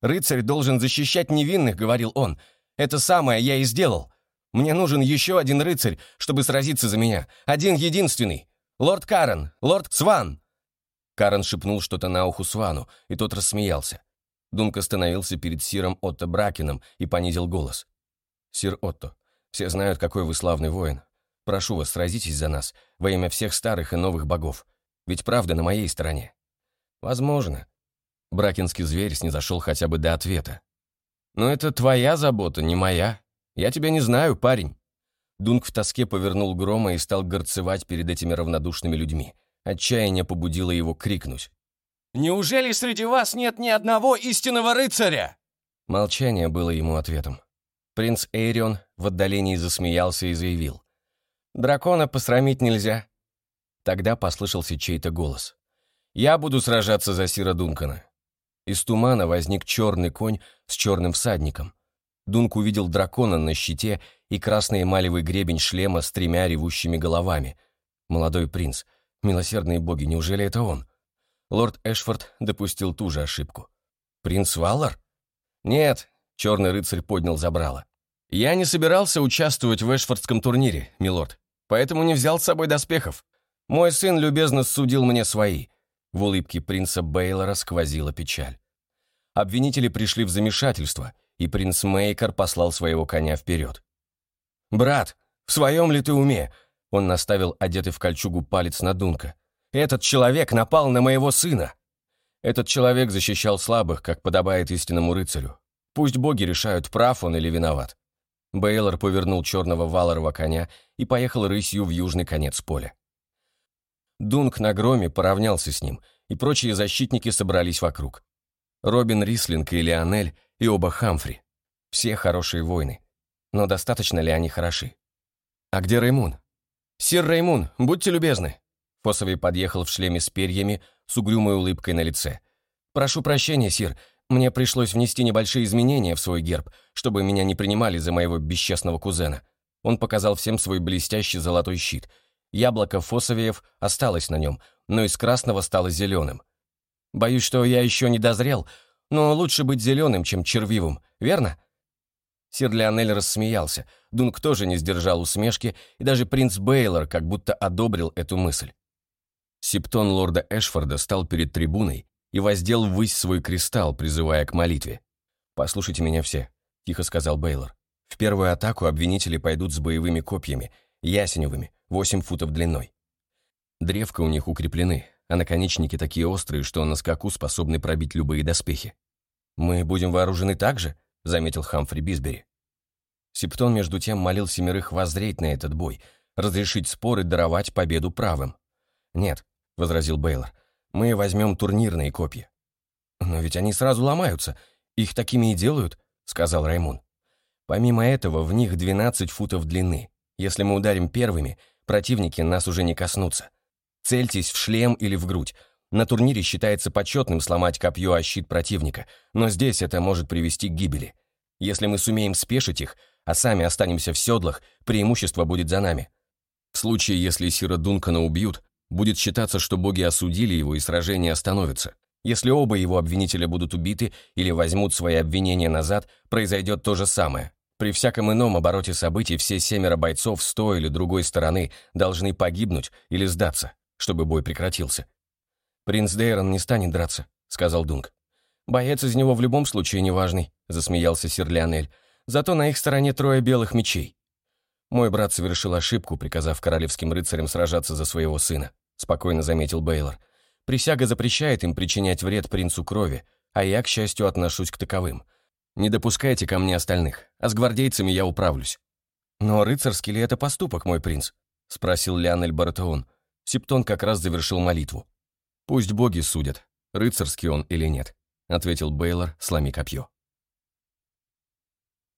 «Рыцарь должен защищать невинных», — говорил он. «Это самое я и сделал. Мне нужен еще один рыцарь, чтобы сразиться за меня. Один единственный. Лорд Карен, лорд Сван!» Карен шепнул что-то на уху Свану, и тот рассмеялся. Дунк остановился перед Сиром Отто Бракеном и понизил голос. «Сир Отто, все знают, какой вы славный воин. Прошу вас, сразитесь за нас, во имя всех старых и новых богов. Ведь правда на моей стороне». «Возможно». Бракинский зверь снизошел хотя бы до ответа. «Но это твоя забота, не моя. Я тебя не знаю, парень». Дунк в тоске повернул грома и стал горцевать перед этими равнодушными людьми. Отчаяние побудило его крикнуть. «Неужели среди вас нет ни одного истинного рыцаря?» Молчание было ему ответом. Принц Эйрион в отдалении засмеялся и заявил. «Дракона посрамить нельзя». Тогда послышался чей-то голос. «Я буду сражаться за Сира Дункана». Из тумана возник черный конь с черным всадником. Дунк увидел дракона на щите и красный эмалевый гребень шлема с тремя ревущими головами. Молодой принц, Милосердные боги, неужели это он? Лорд Эшфорд допустил ту же ошибку. Принц Валлар? Нет, черный рыцарь поднял забрало. Я не собирался участвовать в Эшфордском турнире, милорд, поэтому не взял с собой доспехов. Мой сын любезно судил мне свои. В улыбке принца Бейлора сквозила печаль. Обвинители пришли в замешательство, и принц Мейкер послал своего коня вперед. «Брат, в своем ли ты уме? Он наставил одетый в кольчугу палец на Дунка. «Этот человек напал на моего сына!» Этот человек защищал слабых, как подобает истинному рыцарю. Пусть боги решают, прав он или виноват. Бейлор повернул черного валорова коня и поехал рысью в южный конец поля. Дунк на громе поравнялся с ним, и прочие защитники собрались вокруг. Робин Рислинг и Лионель, и оба Хамфри. Все хорошие воины. Но достаточно ли они хороши? А где Реймун? «Сир Реймун, будьте любезны». Фосовый подъехал в шлеме с перьями, с угрюмой улыбкой на лице. «Прошу прощения, сир, мне пришлось внести небольшие изменения в свой герб, чтобы меня не принимали за моего бесчестного кузена». Он показал всем свой блестящий золотой щит. Яблоко Фосовеев осталось на нем, но из красного стало зеленым. «Боюсь, что я еще не дозрел, но лучше быть зеленым, чем червивым, верно?» Сир Леонель рассмеялся. Дунк тоже не сдержал усмешки, и даже принц Бейлор как будто одобрил эту мысль. Септон лорда Эшфорда стал перед трибуной и воздел ввысь свой кристалл, призывая к молитве. «Послушайте меня все», — тихо сказал Бейлор. «В первую атаку обвинители пойдут с боевыми копьями, ясеневыми, 8 футов длиной. Древка у них укреплены, а наконечники такие острые, что на скаку способны пробить любые доспехи. Мы будем вооружены так же?» — заметил Хамфри Бисбери. Септон, между тем, молил семерых воззреть на этот бой, разрешить спор и даровать победу правым. «Нет», — возразил Бейлор, — «мы возьмем турнирные копья». «Но ведь они сразу ломаются. Их такими и делают», — сказал Раймун. «Помимо этого, в них 12 футов длины. Если мы ударим первыми, противники нас уже не коснутся. Цельтесь в шлем или в грудь, на турнире считается почетным сломать копье о щит противника, но здесь это может привести к гибели. Если мы сумеем спешить их, а сами останемся в седлах, преимущество будет за нами. В случае, если Сира Дункана убьют, будет считаться, что боги осудили его и сражение остановится. Если оба его обвинителя будут убиты или возьмут свои обвинения назад, произойдет то же самое. При всяком ином обороте событий все семеро бойцов с той или другой стороны должны погибнуть или сдаться, чтобы бой прекратился. «Принц Дейрон не станет драться», — сказал Дунк. «Боец из него в любом случае неважный», — засмеялся сир Леонель. «Зато на их стороне трое белых мечей». «Мой брат совершил ошибку, приказав королевским рыцарям сражаться за своего сына», — спокойно заметил Бейлор. «Присяга запрещает им причинять вред принцу крови, а я, к счастью, отношусь к таковым. Не допускайте ко мне остальных, а с гвардейцами я управлюсь». «Но рыцарский ли это поступок, мой принц?» — спросил Леонель Баратеон. Септон как раз завершил молитву. «Пусть боги судят, рыцарский он или нет», — ответил Бейлор, сломи копье.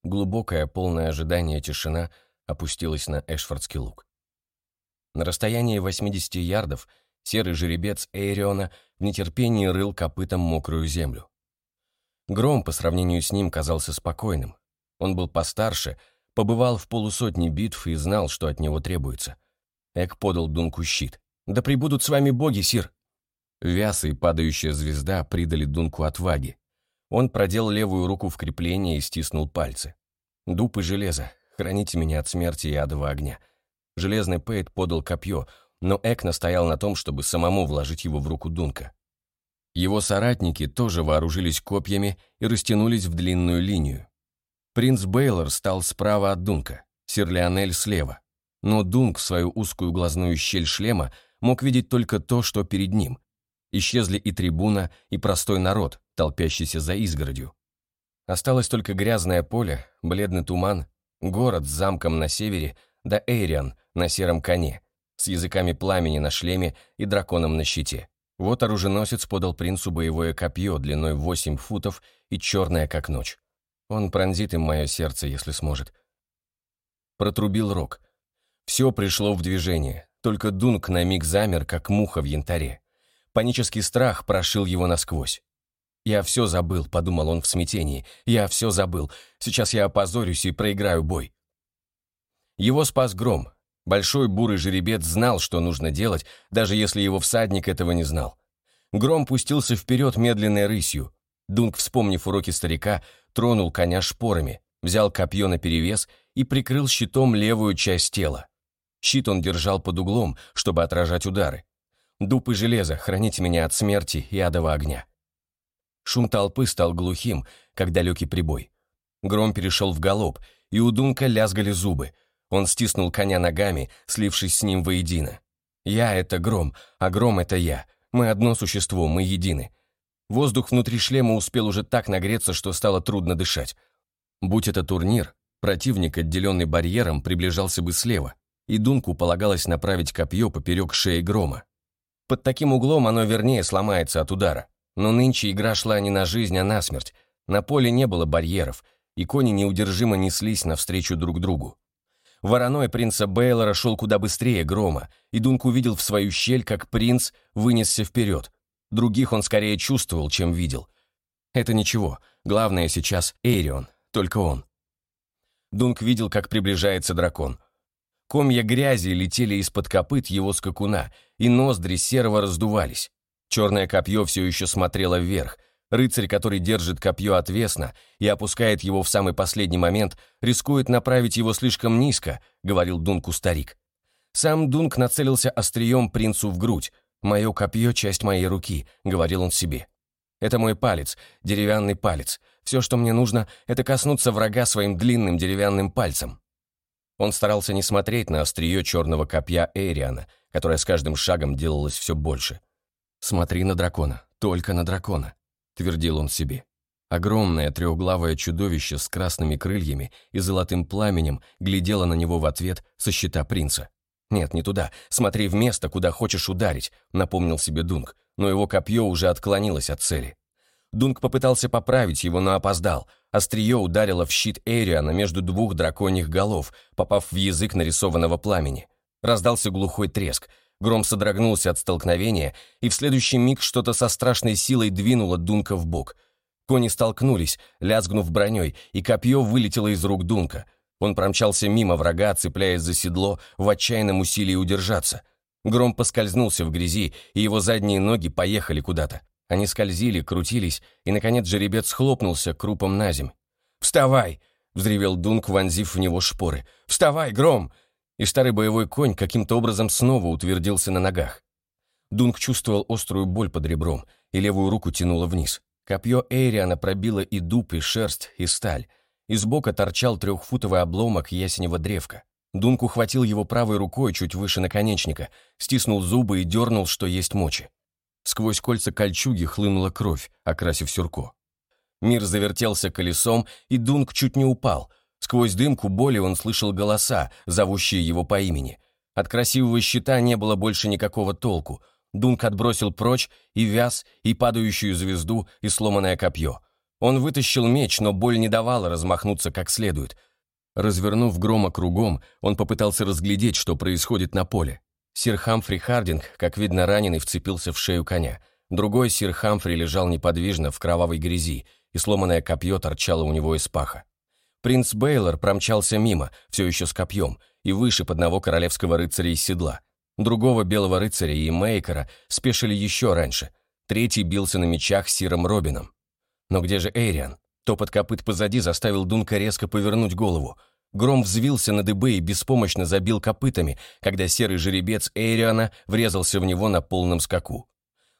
Глубокая, полное ожидание тишина опустилась на Эшфордский луг. На расстоянии 80 ярдов серый жеребец Эйриона в нетерпении рыл копытом мокрую землю. Гром по сравнению с ним казался спокойным. Он был постарше, побывал в полусотне битв и знал, что от него требуется. Эк подал Дунку щит. «Да прибудут с вами боги, сир!» Вяз и падающая звезда придали Дунку отваги. Он продел левую руку в крепление и стиснул пальцы. «Дуб и железо, храните меня от смерти и адового огня». Железный Пейт подал копье, но Эк настоял на том, чтобы самому вложить его в руку Дунка. Его соратники тоже вооружились копьями и растянулись в длинную линию. Принц Бейлор стал справа от Дунка, сир Леонель слева. Но Дунк в свою узкую глазную щель шлема мог видеть только то, что перед ним. Исчезли и трибуна, и простой народ, толпящийся за изгородью. Осталось только грязное поле, бледный туман, город с замком на севере, да Эйриан на сером коне, с языками пламени на шлеме и драконом на щите. Вот оруженосец подал принцу боевое копье длиной 8 футов и черное, как ночь. Он пронзит им мое сердце, если сможет. Протрубил рог. Все пришло в движение, только Дунк на миг замер, как муха в янтаре. Панический страх прошил его насквозь. «Я все забыл», — подумал он в смятении. «Я все забыл. Сейчас я опозорюсь и проиграю бой». Его спас гром. Большой бурый жеребец знал, что нужно делать, даже если его всадник этого не знал. Гром пустился вперед медленной рысью. Дунк, вспомнив уроки старика, тронул коня шпорами, взял копье наперевес и прикрыл щитом левую часть тела. Щит он держал под углом, чтобы отражать удары. Дуб и железо, храните меня от смерти и адового огня. Шум толпы стал глухим, как далекий прибой. Гром перешел в галоп, и у Дунка лязгали зубы. Он стиснул коня ногами, слившись с ним воедино. «Я — это Гром, а Гром — это я. Мы одно существо, мы едины». Воздух внутри шлема успел уже так нагреться, что стало трудно дышать. Будь это турнир, противник, отделенный барьером, приближался бы слева, и Дунку полагалось направить копье поперек шеи Грома. Под таким углом оно вернее сломается от удара. Но нынче игра шла не на жизнь, а на смерть. На поле не было барьеров, и кони неудержимо неслись навстречу друг другу. Вороной принца Бейлора шел куда быстрее грома, и Дунк увидел в свою щель, как принц вынесся вперед. Других он скорее чувствовал, чем видел. Это ничего, главное сейчас Эйрион, только он. Дунк видел, как приближается дракон. Комья грязи летели из-под копыт его скакуна, и ноздри серого раздувались. Черное копье все еще смотрело вверх. Рыцарь, который держит копье отвесно и опускает его в самый последний момент, рискует направить его слишком низко, говорил Дунку старик. Сам Дунк нацелился острием принцу в грудь. «Мое копье — часть моей руки», — говорил он себе. «Это мой палец, деревянный палец. Все, что мне нужно, это коснуться врага своим длинным деревянным пальцем». Он старался не смотреть на острие черного копья Эриана, которое с каждым шагом делалось все больше. «Смотри на дракона, только на дракона», — твердил он себе. Огромное трехглавое чудовище с красными крыльями и золотым пламенем глядело на него в ответ со щита принца. «Нет, не туда. Смотри в место, куда хочешь ударить», — напомнил себе Дунк, но его копье уже отклонилось от цели. Дунк попытался поправить его, но опоздал. Острие ударило в щит Эриана между двух драконьих голов, попав в язык нарисованного пламени. Раздался глухой треск — Гром содрогнулся от столкновения, и в следующий миг что-то со страшной силой двинуло Дунка в бок. Кони столкнулись, лязгнув броней, и копье вылетело из рук Дунка. Он промчался мимо врага, цепляясь за седло, в отчаянном усилии удержаться. Гром поскользнулся в грязи, и его задние ноги поехали куда-то. Они скользили, крутились, и, наконец, жеребец хлопнулся крупом на земь. «Вставай!» — взревел Дунк, вонзив в него шпоры. «Вставай, Гром!» И старый боевой конь каким-то образом снова утвердился на ногах. Дунк чувствовал острую боль под ребром, и левую руку тянуло вниз. Копье Эйриана пробило и дуб, и шерсть, и сталь. Из бока торчал трехфутовый обломок ясеневого древка. Дунк ухватил его правой рукой чуть выше наконечника, стиснул зубы и дернул, что есть мочи. Сквозь кольца кольчуги хлынула кровь, окрасив сюрко. Мир завертелся колесом, и Дунк чуть не упал, Сквозь дымку боли он слышал голоса, зовущие его по имени. От красивого щита не было больше никакого толку. Дунк отбросил прочь и вяз, и падающую звезду, и сломанное копье. Он вытащил меч, но боль не давала размахнуться как следует. Развернув грома кругом, он попытался разглядеть, что происходит на поле. Сир Хамфри Хардинг, как видно, раненый, вцепился в шею коня. Другой сир Хамфри лежал неподвижно в кровавой грязи, и сломанное копье торчало у него из паха. Принц Бейлор промчался мимо, все еще с копьем, и вышиб одного королевского рыцаря из седла. Другого белого рыцаря и Мейкера спешили еще раньше. Третий бился на мечах с Сиром Робином. Но где же Эйриан? Топот копыт позади заставил Дунка резко повернуть голову. Гром взвился на дыбы и беспомощно забил копытами, когда серый жеребец Эйриана врезался в него на полном скаку.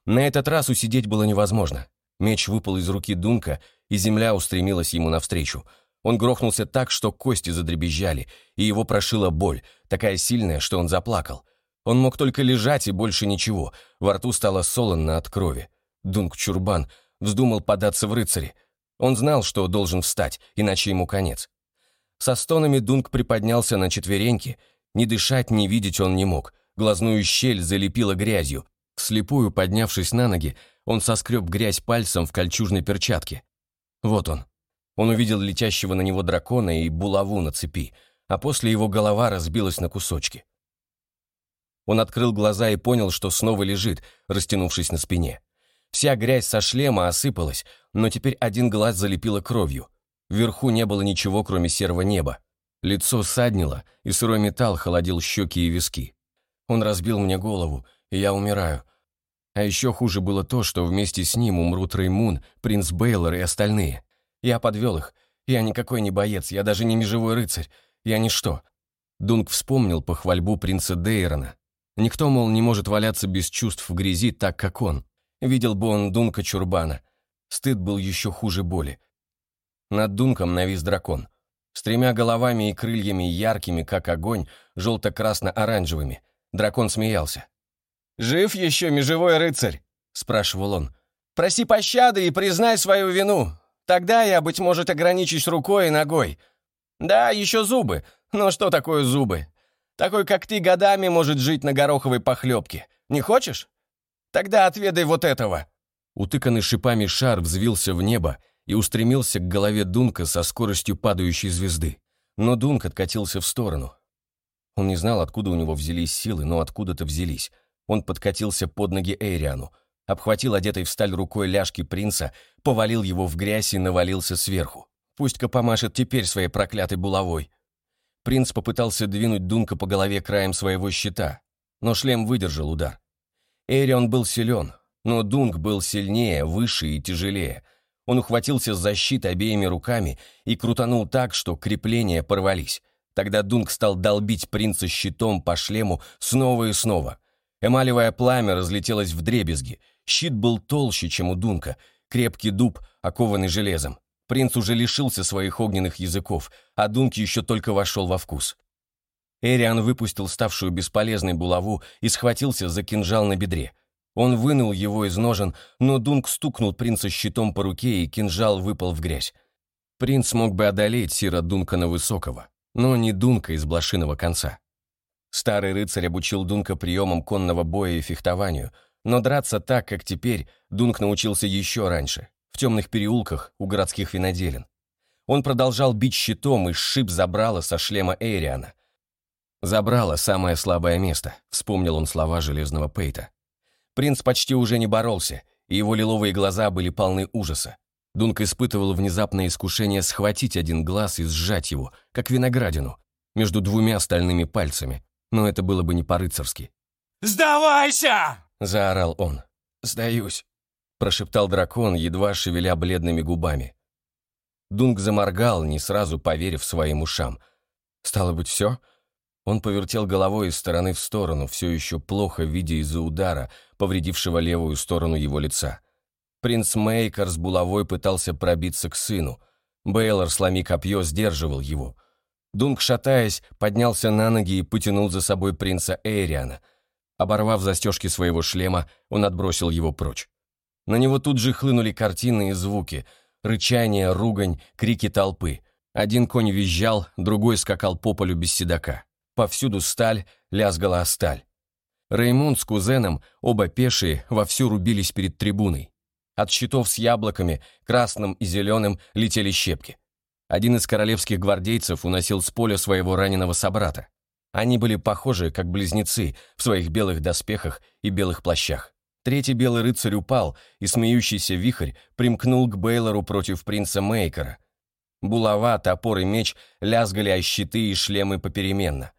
На этот раз усидеть было невозможно. Меч выпал из руки Дунка, и земля устремилась ему навстречу. Он грохнулся так, что кости задребезжали, и его прошила боль, такая сильная, что он заплакал. Он мог только лежать и больше ничего, во рту стало солоно от крови. Дунк Чурбан вздумал податься в рыцари. Он знал, что должен встать, иначе ему конец. Со стонами Дунк приподнялся на четвереньки. Ни дышать, ни видеть он не мог. Глазную щель залепило грязью. Слепую поднявшись на ноги, он соскреб грязь пальцем в кольчужной перчатке. Вот он. Он увидел летящего на него дракона и булаву на цепи, а после его голова разбилась на кусочки. Он открыл глаза и понял, что снова лежит, растянувшись на спине. Вся грязь со шлема осыпалась, но теперь один глаз залепило кровью. Вверху не было ничего, кроме серого неба. Лицо саднило, и сырой металл холодил щеки и виски. Он разбил мне голову, и я умираю. А еще хуже было то, что вместе с ним умрут Реймун, принц Бейлор и остальные. Я подвел их. Я никакой не боец, я даже не межевой рыцарь. Я ничто. Дунк вспомнил похвальбу принца Дейрона. Никто, мол, не может валяться без чувств в грязи так, как он. Видел бы он Дунка Чурбана. Стыд был еще хуже боли. Над Дунком навис дракон. С тремя головами и крыльями яркими, как огонь, желто-красно-оранжевыми. Дракон смеялся. «Жив еще межевой рыцарь?» — спрашивал он. «Проси пощады и признай свою вину. Тогда я, быть может, ограничусь рукой и ногой. Да, еще зубы. Но что такое зубы? Такой, как ты, годами может жить на гороховой похлебке. Не хочешь? Тогда отведай вот этого». Утыканный шипами шар взвился в небо и устремился к голове Дунка со скоростью падающей звезды. Но Дунк откатился в сторону. Он не знал, откуда у него взялись силы, но откуда-то взялись. Он подкатился под ноги Эйриану, обхватил одетой в сталь рукой ляжки принца, повалил его в грязь и навалился сверху. Пусть-ка помашет теперь своей проклятой булавой. Принц попытался двинуть Дунка по голове краем своего щита, но шлем выдержал удар. Эрион был силен, но Дунк был сильнее, выше и тяжелее. Он ухватился за щит обеими руками и крутанул так, что крепления порвались. Тогда Дунк стал долбить принца щитом по шлему снова и снова. Эмалевое пламя разлетелось в дребезги. Щит был толще, чем у Дунка, крепкий дуб, окованный железом. Принц уже лишился своих огненных языков, а Дунк еще только вошел во вкус. Эриан выпустил ставшую бесполезной булаву и схватился за кинжал на бедре. Он вынул его из ножен, но Дунк стукнул принца щитом по руке, и кинжал выпал в грязь. Принц мог бы одолеть Сира Дункана Высокого, но не Дунка из блошиного конца. Старый рыцарь обучил Дунка приемам конного боя и фехтованию, но драться так, как теперь, Дунк научился еще раньше, в темных переулках у городских виноделин. Он продолжал бить щитом и сшиб забрало со шлема Эйриана. «Забрало самое слабое место», — вспомнил он слова Железного Пейта. Принц почти уже не боролся, и его лиловые глаза были полны ужаса. Дунк испытывал внезапное искушение схватить один глаз и сжать его, как виноградину, между двумя стальными пальцами, но это было бы не по-рыцарски. «Сдавайся!» — заорал он. «Сдаюсь», — прошептал дракон, едва шевеля бледными губами. Дунк заморгал, не сразу поверив своим ушам. «Стало быть, все?» Он повертел головой из стороны в сторону, все еще плохо видя из-за удара, повредившего левую сторону его лица. Принц Мейкер с булавой пытался пробиться к сыну. Бейлор, сломи копье, сдерживал его — Дунк, шатаясь, поднялся на ноги и потянул за собой принца Эйриана. Оборвав застежки своего шлема, он отбросил его прочь. На него тут же хлынули картины и звуки, рычание, ругань, крики толпы. Один конь визжал, другой скакал по полю без седока. Повсюду сталь, лязгала о сталь. Реймунд с кузеном, оба пешие, вовсю рубились перед трибуной. От щитов с яблоками, красным и зеленым, летели щепки. Один из королевских гвардейцев уносил с поля своего раненого собрата. Они были похожи, как близнецы, в своих белых доспехах и белых плащах. Третий белый рыцарь упал, и смеющийся вихрь примкнул к Бейлору против принца Мейкера. Булава, топор и меч лязгали о щиты и шлемы попеременно.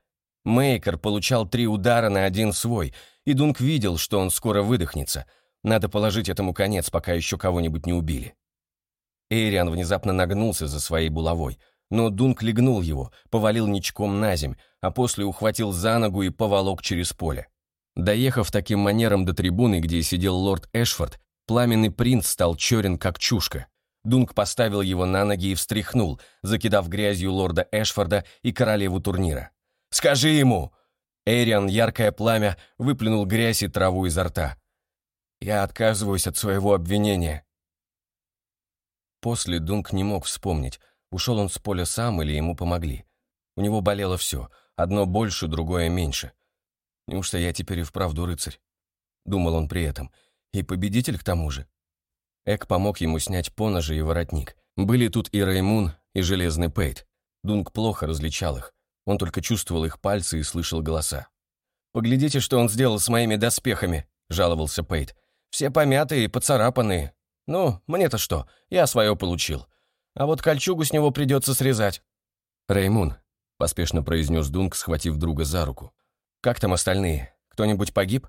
Мейкер получал три удара на один свой, и Дунк видел, что он скоро выдохнется. Надо положить этому конец, пока еще кого-нибудь не убили. Эйриан внезапно нагнулся за своей булавой, но Дунк легнул его, повалил ничком на земь, а после ухватил за ногу и поволок через поле. Доехав таким манером до трибуны, где сидел лорд Эшфорд, пламенный принц стал черен, как чушка. Дунк поставил его на ноги и встряхнул, закидав грязью лорда Эшфорда и королеву турнира. «Скажи ему!» Эриан, яркое пламя, выплюнул грязь и траву изо рта. «Я отказываюсь от своего обвинения». После Дунк не мог вспомнить, ушел он с поля сам или ему помогли. У него болело все, одно больше, другое меньше. Неужто я теперь и вправду рыцарь? Думал он при этом. И победитель к тому же. Эк помог ему снять поножи и воротник. Были тут и Реймун, и Железный Пейт. Дунк плохо различал их. Он только чувствовал их пальцы и слышал голоса. «Поглядите, что он сделал с моими доспехами», — жаловался Пейт. «Все помятые и поцарапанные. Ну, мне-то что, я свое получил. А вот кольчугу с него придется срезать». «Реймун», — поспешно произнес Дунк, схватив друга за руку. «Как там остальные? Кто-нибудь погиб?»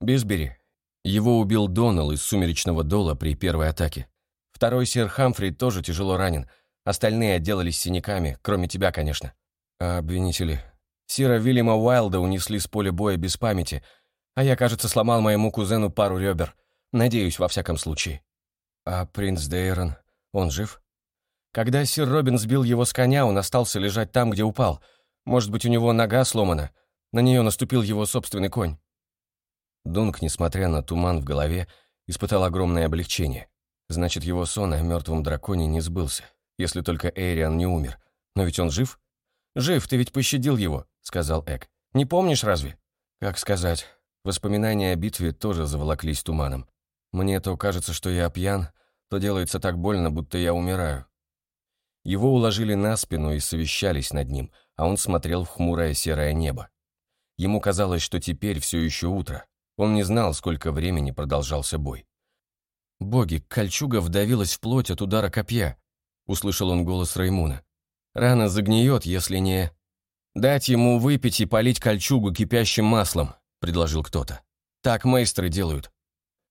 «Бисбери, его убил Донал из «Сумеречного дола» при первой атаке. Второй сэр Хамфри тоже тяжело ранен. Остальные отделались синяками, кроме тебя, конечно. А обвинители? Сира Вильяма Уайлда унесли с поля боя без памяти, а я, кажется, сломал моему кузену пару ребер. Надеюсь, во всяком случае. А принц Дейрон, он жив? Когда сир Робин сбил его с коня, он остался лежать там, где упал. Может быть, у него нога сломана. На нее наступил его собственный конь. Дунк, несмотря на туман в голове, испытал огромное облегчение. Значит, его сон о мертвом драконе не сбылся, если только Эйриан не умер. Но ведь он жив? «Жив, ты ведь пощадил его», — сказал Эк. «Не помнишь разве?» «Как сказать. Воспоминания о битве тоже заволоклись туманом. Мне то кажется, что я пьян, то делается так больно, будто я умираю». Его уложили на спину и совещались над ним, а он смотрел в хмурое серое небо. Ему казалось, что теперь все еще утро, он не знал, сколько времени продолжался бой. «Боги, кольчуга вдавилась в плоть от удара копья», — услышал он голос Раймуна. «Рана загниет, если не...» «Дать ему выпить и полить кольчугу кипящим маслом», — предложил кто-то. «Так мейстры делают».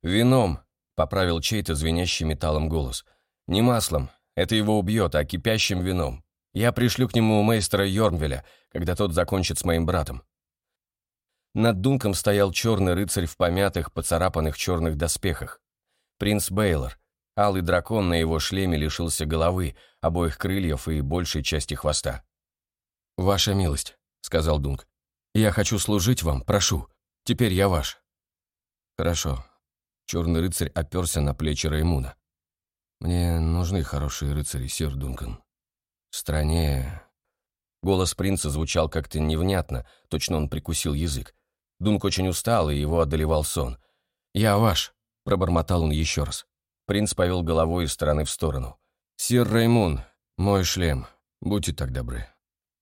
«Вином», — поправил чей-то звенящий металлом голос. «Не маслом, это его убьет, а кипящим вином. Я пришлю к нему мейстера Йорнвеля, когда тот закончит с моим братом». Над Дунком стоял черный рыцарь в помятых, поцарапанных черных доспехах. Принц Бейлор. Алый дракон на его шлеме лишился головы, обоих крыльев и большей части хвоста. «Ваша милость», — сказал Дунк. «Я хочу служить вам, прошу. Теперь я ваш». «Хорошо». Черный рыцарь оперся на плечи Раймуна. «Мне нужны хорошие рыцари, сир Дункан. В стране...» Голос принца звучал как-то невнятно, точно он прикусил язык. Дунк очень устал, и его одолевал сон. «Я ваш», — пробормотал он еще раз. Принц повел головой из стороны в сторону. «Сир Раймун, мой шлем, будьте так добры».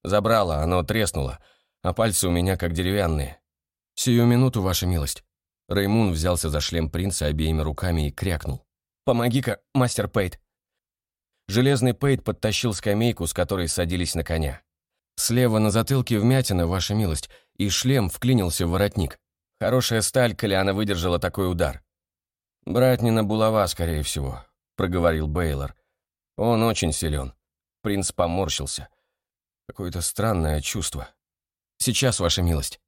Забрало, оно треснуло, а пальцы у меня как деревянные. «Сию минуту, ваша милость». Раймун взялся за шлем принца обеими руками и крякнул. «Помоги-ка, мастер Пейт». Железный Пейт подтащил скамейку, с которой садились на коня. Слева на затылке вмятина, ваша милость, и шлем вклинился в воротник. Хорошая сталь, коли выдержала такой удар. «Братнина булава, скорее всего», — проговорил Бейлор. «Он очень силен». Принц поморщился. Какое-то странное чувство. «Сейчас, ваша милость».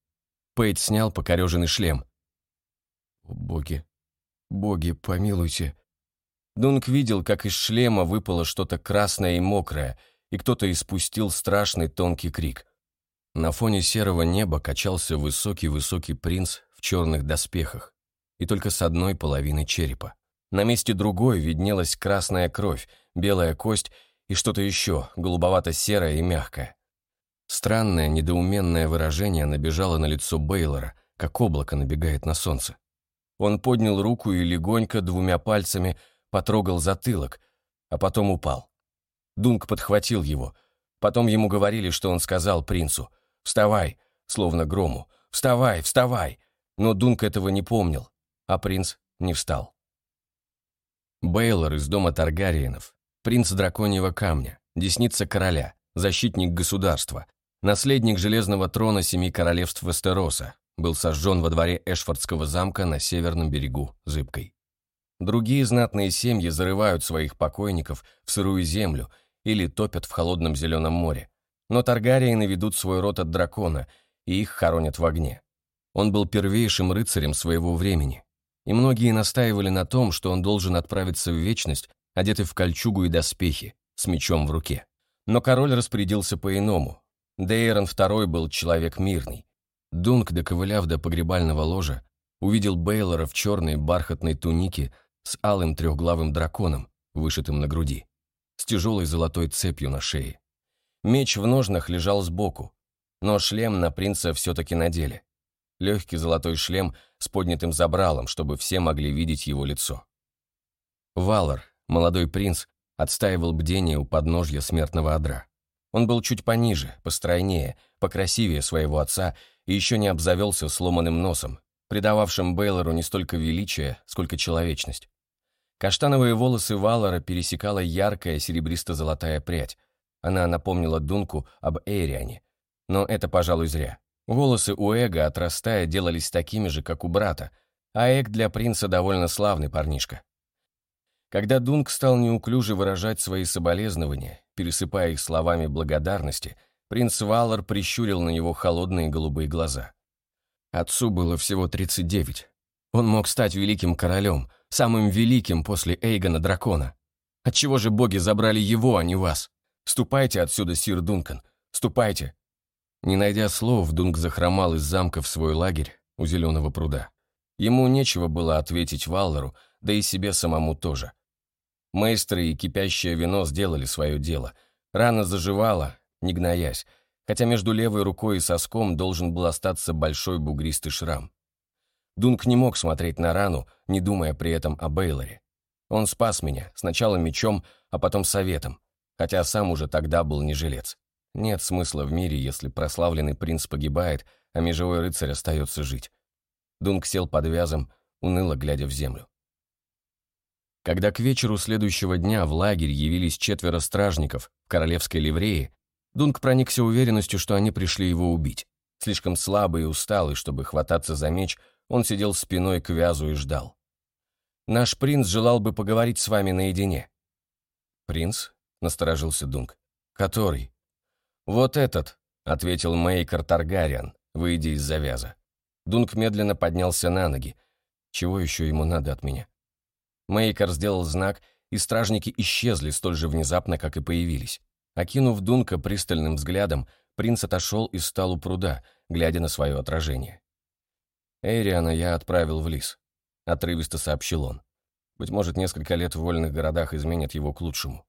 Пейт снял покореженный шлем. «О, боги, боги, помилуйте». Дунк видел, как из шлема выпало что-то красное и мокрое, и кто-то испустил страшный тонкий крик. На фоне серого неба качался высокий-высокий принц в черных доспехах, и только с одной половины черепа. На месте другой виднелась красная кровь, белая кость и что-то еще, голубовато-серое и мягкое. Странное, недоуменное выражение набежало на лицо Бейлора, как облако набегает на солнце. Он поднял руку и легонько двумя пальцами потрогал затылок, а потом упал. Дунк подхватил его. Потом ему говорили, что он сказал принцу — «Вставай!» словно грому. «Вставай! Вставай!» Но Дунк этого не помнил, а принц не встал. Бейлор из дома Таргариенов, принц драконьего камня, десница короля, защитник государства, наследник железного трона семи королевств Вестероса, был сожжен во дворе Эшфордского замка на северном берегу Зыбкой. Другие знатные семьи зарывают своих покойников в сырую землю или топят в холодном зеленом море. Но Таргариены ведут свой род от дракона, и их хоронят в огне. Он был первейшим рыцарем своего времени, и многие настаивали на том, что он должен отправиться в вечность, одетый в кольчугу и доспехи, с мечом в руке. Но король распорядился по-иному. Дейрон II был человек мирный. Дунк, доковыляв до погребального ложа, увидел Бейлора в черной бархатной тунике с алым трехглавым драконом, вышитым на груди, с тяжелой золотой цепью на шее. Меч в ножнах лежал сбоку, но шлем на принца все-таки надели. Легкий золотой шлем с поднятым забралом, чтобы все могли видеть его лицо. Валар, молодой принц, отстаивал бдение у подножья смертного одра. Он был чуть пониже, постройнее, покрасивее своего отца и еще не обзавелся сломанным носом, придававшим Бейлору не столько величие, сколько человечность. Каштановые волосы Валора пересекала яркая серебристо-золотая прядь. Она напомнила Дунку об Эйриане. Но это, пожалуй, зря. Волосы у Эга, отрастая, делались такими же, как у брата, а Эг для принца довольно славный парнишка. Когда Дунк стал неуклюже выражать свои соболезнования, пересыпая их словами благодарности, принц Валар прищурил на него холодные голубые глаза. Отцу было всего 39. Он мог стать великим королем, самым великим после Эйгона Дракона. Отчего же боги забрали его, а не вас? Ступайте отсюда, сир Дункан, ступайте. Не найдя слов, Дунк захромал из замка в свой лагерь у зеленого пруда. Ему нечего было ответить Валлару, да и себе самому тоже. Мейстры и кипящее вино сделали свое дело. Рана заживала, не гноясь, хотя между левой рукой и соском должен был остаться большой бугристый шрам. Дунк не мог смотреть на рану, не думая при этом о Бейлоре. Он спас меня, сначала мечом, а потом советом, хотя сам уже тогда был не жилец. Нет смысла в мире, если прославленный принц погибает, а межевой рыцарь остается жить. Дунк сел под вязом, уныло глядя в землю. Когда к вечеру следующего дня в лагерь явились четверо стражников в королевской ливрее, Дунк проникся уверенностью, что они пришли его убить. Слишком слабый и усталый, чтобы хвататься за меч, он сидел спиной к вязу и ждал. «Наш принц желал бы поговорить с вами наедине». «Принц?» — насторожился Дунк. «Который?» «Вот этот», — ответил Мейкер Таргариан, выйдя из завяза. Дунк медленно поднялся на ноги. Чего еще ему надо от меня? Мейкер сделал знак, и стражники исчезли столь же внезапно, как и появились. Окинув Дунка пристальным взглядом, принц отошел и встал у пруда, глядя на свое отражение. «Эйриана я отправил в лис», — отрывисто сообщил он. «Быть может, несколько лет в вольных городах изменят его к лучшему».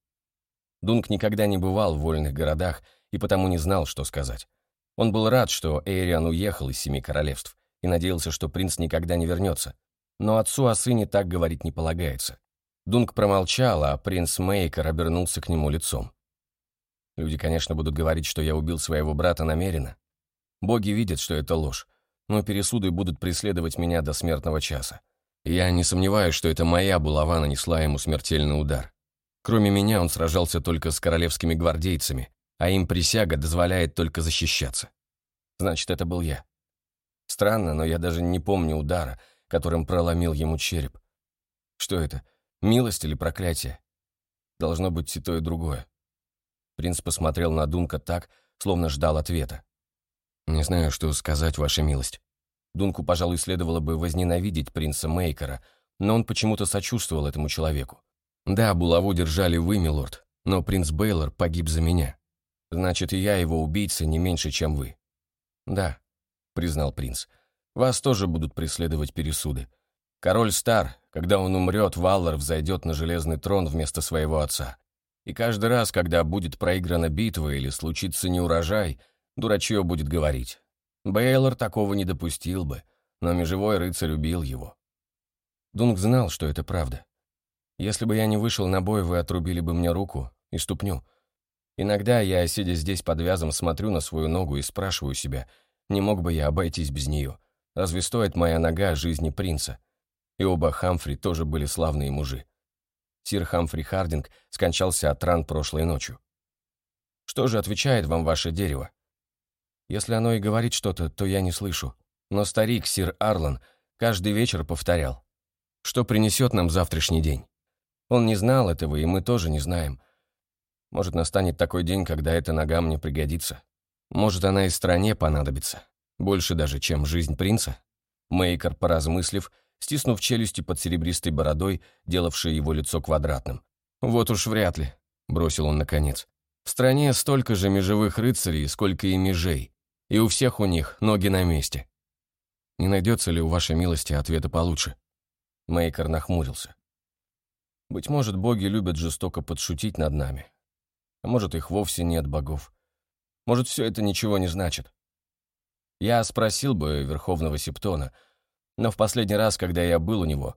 Дунк никогда не бывал в вольных городах и потому не знал, что сказать. Он был рад, что Эйриан уехал из Семи Королевств и надеялся, что принц никогда не вернется, но отцу о сыне так говорить не полагается. Дунк промолчал, а принц Мейкер обернулся к нему лицом. Люди, конечно, будут говорить, что я убил своего брата намеренно. Боги видят, что это ложь, но пересуды будут преследовать меня до смертного часа. Я не сомневаюсь, что это моя булава нанесла ему смертельный удар. Кроме меня он сражался только с королевскими гвардейцами, а им присяга дозволяет только защищаться. Значит, это был я. Странно, но я даже не помню удара — которым проломил ему череп. Что это, милость или проклятие? Должно быть и то, и другое. Принц посмотрел на Дунка так, словно ждал ответа. «Не знаю, что сказать, ваша милость». Дунку, пожалуй, следовало бы возненавидеть принца Мейкера, но он почему-то сочувствовал этому человеку. «Да, булаву держали вы, милорд, но принц Бейлор погиб за меня. Значит, и я его убийца не меньше, чем вы». «Да», — признал принц, — вас тоже будут преследовать пересуды. Король стар, когда он умрет, Валлар взойдет на железный трон вместо своего отца. И каждый раз, когда будет проиграна битва или случится неурожай, дурачье будет говорить. Бейлор такого не допустил бы, но межевой рыцарь убил его. Дунк знал, что это правда. Если бы я не вышел на бой, вы отрубили бы мне руку и ступню. Иногда я, сидя здесь под вязом, смотрю на свою ногу и спрашиваю себя, не мог бы я обойтись без нее. Разве стоит моя нога жизни принца? И оба Хамфри тоже были славные мужи. Сир Хамфри Хардинг скончался от ран прошлой ночью. Что же отвечает вам ваше дерево? Если оно и говорит что-то, то я не слышу. Но старик, сир Арлан, каждый вечер повторял, что принесет нам завтрашний день. Он не знал этого, и мы тоже не знаем. Может, настанет такой день, когда эта нога мне пригодится. Может, она и стране понадобится. Больше даже, чем жизнь принца. Мейкер, поразмыслив, стиснув челюсти под серебристой бородой, делавшей его лицо квадратным. «Вот уж вряд ли», — бросил он наконец. «В стране столько же межевых рыцарей, сколько и межей, и у всех у них ноги на месте. Не найдется ли у вашей милости ответа получше?» Мейкер нахмурился. «Быть может, боги любят жестоко подшутить над нами. А может, их вовсе нет богов. Может, все это ничего не значит. Я спросил бы Верховного Септона, но в последний раз, когда я был у него,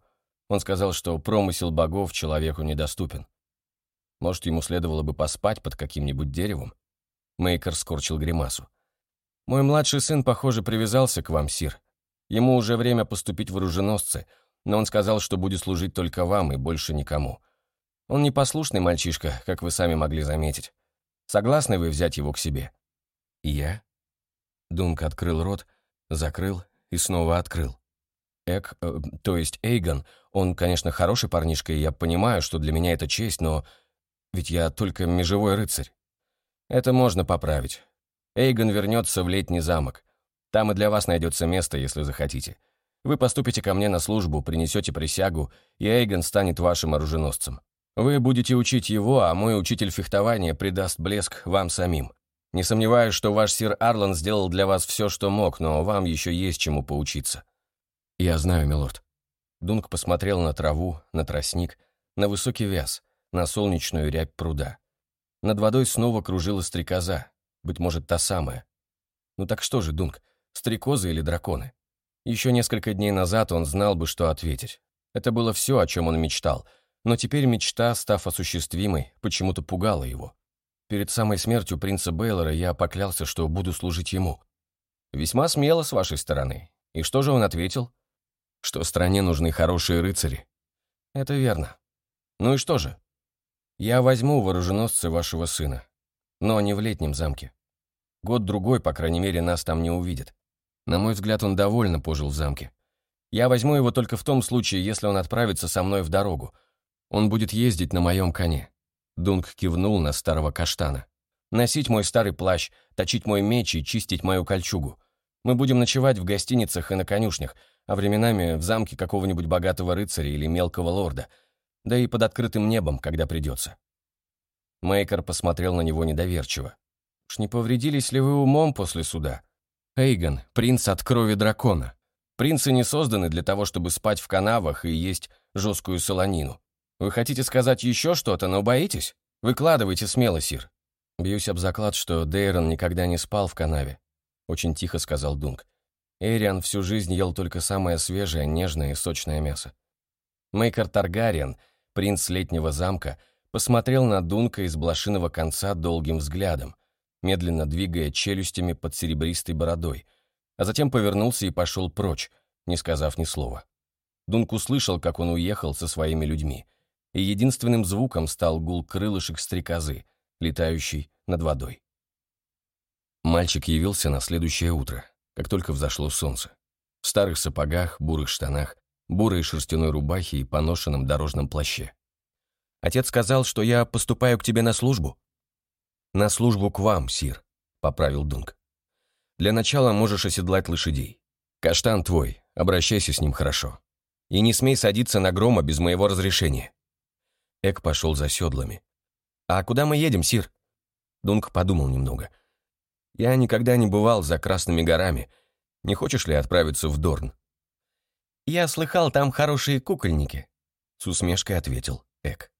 он сказал, что промысел богов человеку недоступен. Может, ему следовало бы поспать под каким-нибудь деревом? Мейкер скорчил гримасу. «Мой младший сын, похоже, привязался к вам, Сир. Ему уже время поступить в оруженосцы, но он сказал, что будет служить только вам и больше никому. Он непослушный мальчишка, как вы сами могли заметить. Согласны вы взять его к себе?» «Я?» Дунк открыл рот, закрыл и снова открыл. Эк, э, то есть Эйгон, он, конечно, хороший парнишка, и я понимаю, что для меня это честь, но ведь я только межевой рыцарь. Это можно поправить. Эйгон вернется в летний замок. Там и для вас найдется место, если захотите. Вы поступите ко мне на службу, принесете присягу, и Эйгон станет вашим оруженосцем. Вы будете учить его, а мой учитель фехтования придаст блеск вам самим. Не сомневаюсь, что ваш сир Арлан сделал для вас все, что мог, но вам еще есть чему поучиться». «Я знаю, милорд». Дунк посмотрел на траву, на тростник, на высокий вяз, на солнечную рябь пруда. Над водой снова кружила стрекоза, быть может, та самая. Ну так что же, Дунк, стрекозы или драконы? Еще несколько дней назад он знал бы, что ответить. Это было все, о чем он мечтал, но теперь мечта, став осуществимой, почему-то пугала его. Перед самой смертью принца Бейлора я поклялся, что буду служить ему. Весьма смело с вашей стороны. И что же он ответил? Что стране нужны хорошие рыцари. Это верно. Ну и что же? Я возьму вооруженосцы вашего сына. Но не в летнем замке. Год-другой, по крайней мере, нас там не увидят. На мой взгляд, он довольно пожил в замке. Я возьму его только в том случае, если он отправится со мной в дорогу. Он будет ездить на моем коне. Дунк кивнул на старого каштана. «Носить мой старый плащ, точить мой меч и чистить мою кольчугу. Мы будем ночевать в гостиницах и на конюшнях, а временами в замке какого-нибудь богатого рыцаря или мелкого лорда, да и под открытым небом, когда придется». Мейкер посмотрел на него недоверчиво. «Уж не повредились ли вы умом после суда? Эйгон, принц от крови дракона. Принцы не созданы для того, чтобы спать в канавах и есть жесткую солонину. Вы хотите сказать еще что-то, но боитесь? Выкладывайте смело, Сир. Бьюсь об заклад, что Дейрон никогда не спал в канаве. Очень тихо сказал Дунк. Эриан всю жизнь ел только самое свежее, нежное и сочное мясо. Мейкер Таргариен, принц летнего замка, посмотрел на Дунка из блошиного конца долгим взглядом, медленно двигая челюстями под серебристой бородой, а затем повернулся и пошел прочь, не сказав ни слова. Дунк услышал, как он уехал со своими людьми — и единственным звуком стал гул крылышек стрекозы, летающий над водой. Мальчик явился на следующее утро, как только взошло солнце. В старых сапогах, бурых штанах, бурой шерстяной рубахе и поношенном дорожном плаще. «Отец сказал, что я поступаю к тебе на службу». «На службу к вам, сир», — поправил Дунк. «Для начала можешь оседлать лошадей. Каштан твой, обращайся с ним хорошо. И не смей садиться на грома без моего разрешения. Эк пошел за седлами. «А куда мы едем, Сир?» Дунк подумал немного. «Я никогда не бывал за Красными горами. Не хочешь ли отправиться в Дорн?» «Я слыхал, там хорошие кукольники», — с усмешкой ответил Эк.